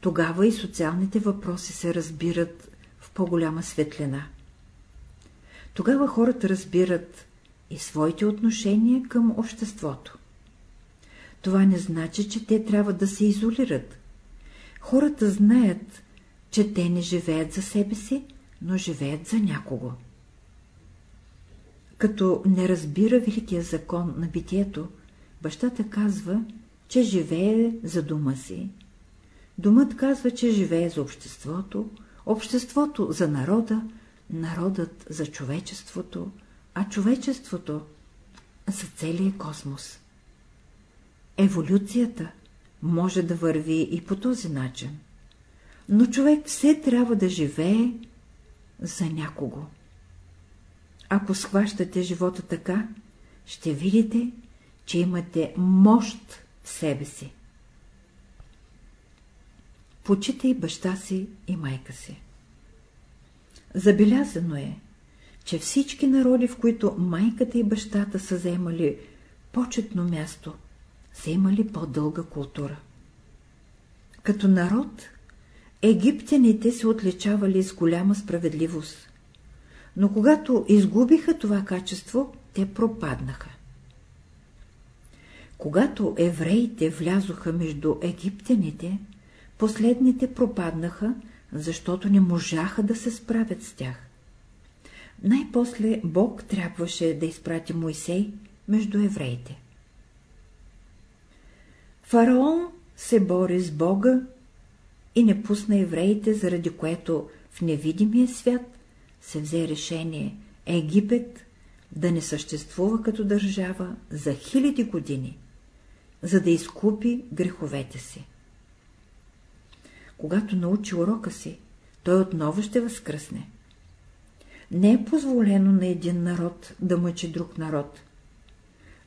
тогава и социалните въпроси се разбират в по-голяма светлина. тогава хората разбират и своите отношения към обществото. Това не значи, че те трябва да се изолират. Хората знаят, че те не живеят за себе си, но живеят за някого. Като не разбира великия закон на битието, бащата казва, че живее за дома си. Думът казва, че живее за обществото, обществото за народа, народът за човечеството, а човечеството за целия космос. Еволюцията може да върви и по този начин, но човек все трябва да живее за някого. Ако схващате живота така, ще видите, че имате мощ в себе си. Почитай баща си и майка си. Забелязано е, че всички народи, в които майката и бащата са заемали почетно място, са имали по-дълга култура. Като народ, египтяните се отличавали с голяма справедливост, но когато изгубиха това качество, те пропаднаха. Когато евреите влязоха между египтяните, последните пропаднаха, защото не можаха да се справят с тях. Най-после Бог трябваше да изпрати Моисей между евреите. Фараон се бори с Бога и не пусна евреите, заради което в невидимия свят се взе решение Египет да не съществува като държава за хиляди години, за да изкупи греховете си. Когато научи урока си, той отново ще възкръсне. Не е позволено на един народ да мъчи друг народ.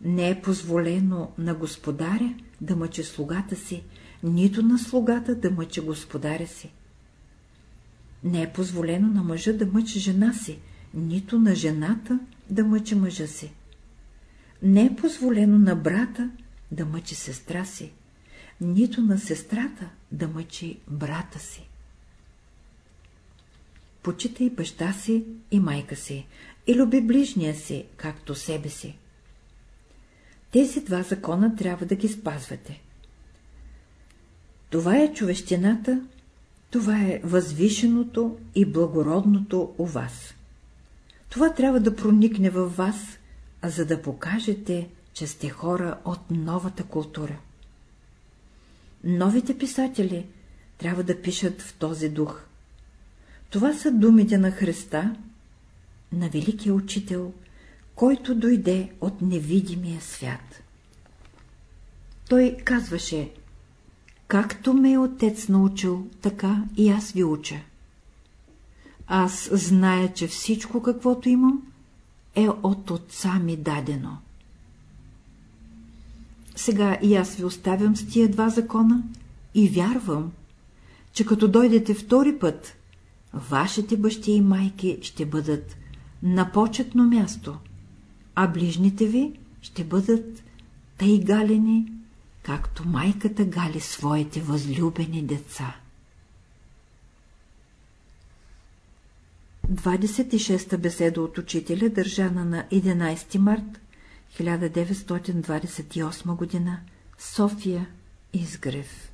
Не е позволено на господаря да мъчи слугата си, нито на слугата да мъчи господаря си. Не е позволено на мъжа да мъчи жена си, нито на жената да мъчи мъжа си. Не е позволено на брата да мъчи сестра си, нито на сестрата да мъчи брата си. Почитай баща си и майка си, и люби ближния си, както себе си. Тези два закона трябва да ги спазвате. Това е човещината, това е възвишеното и благородното у вас. Това трябва да проникне във вас, за да покажете, че сте хора от новата култура. Новите писатели трябва да пишат в този дух. Това са думите на Христа, на Великия Учител, който дойде от невидимия свят. Той казваше, както ме е отец научил, така и аз ви уча. Аз зная, че всичко, каквото имам, е от отца ми дадено. Сега и аз ви оставям с тия два закона и вярвам, че като дойдете втори път, вашите бащи и майки ще бъдат на почетно място, а ближните ви ще бъдат тъй галени, както майката гали своите възлюбени деца. 26-та беседа от учителя, държана на 11 март 1928 г. София Изгрев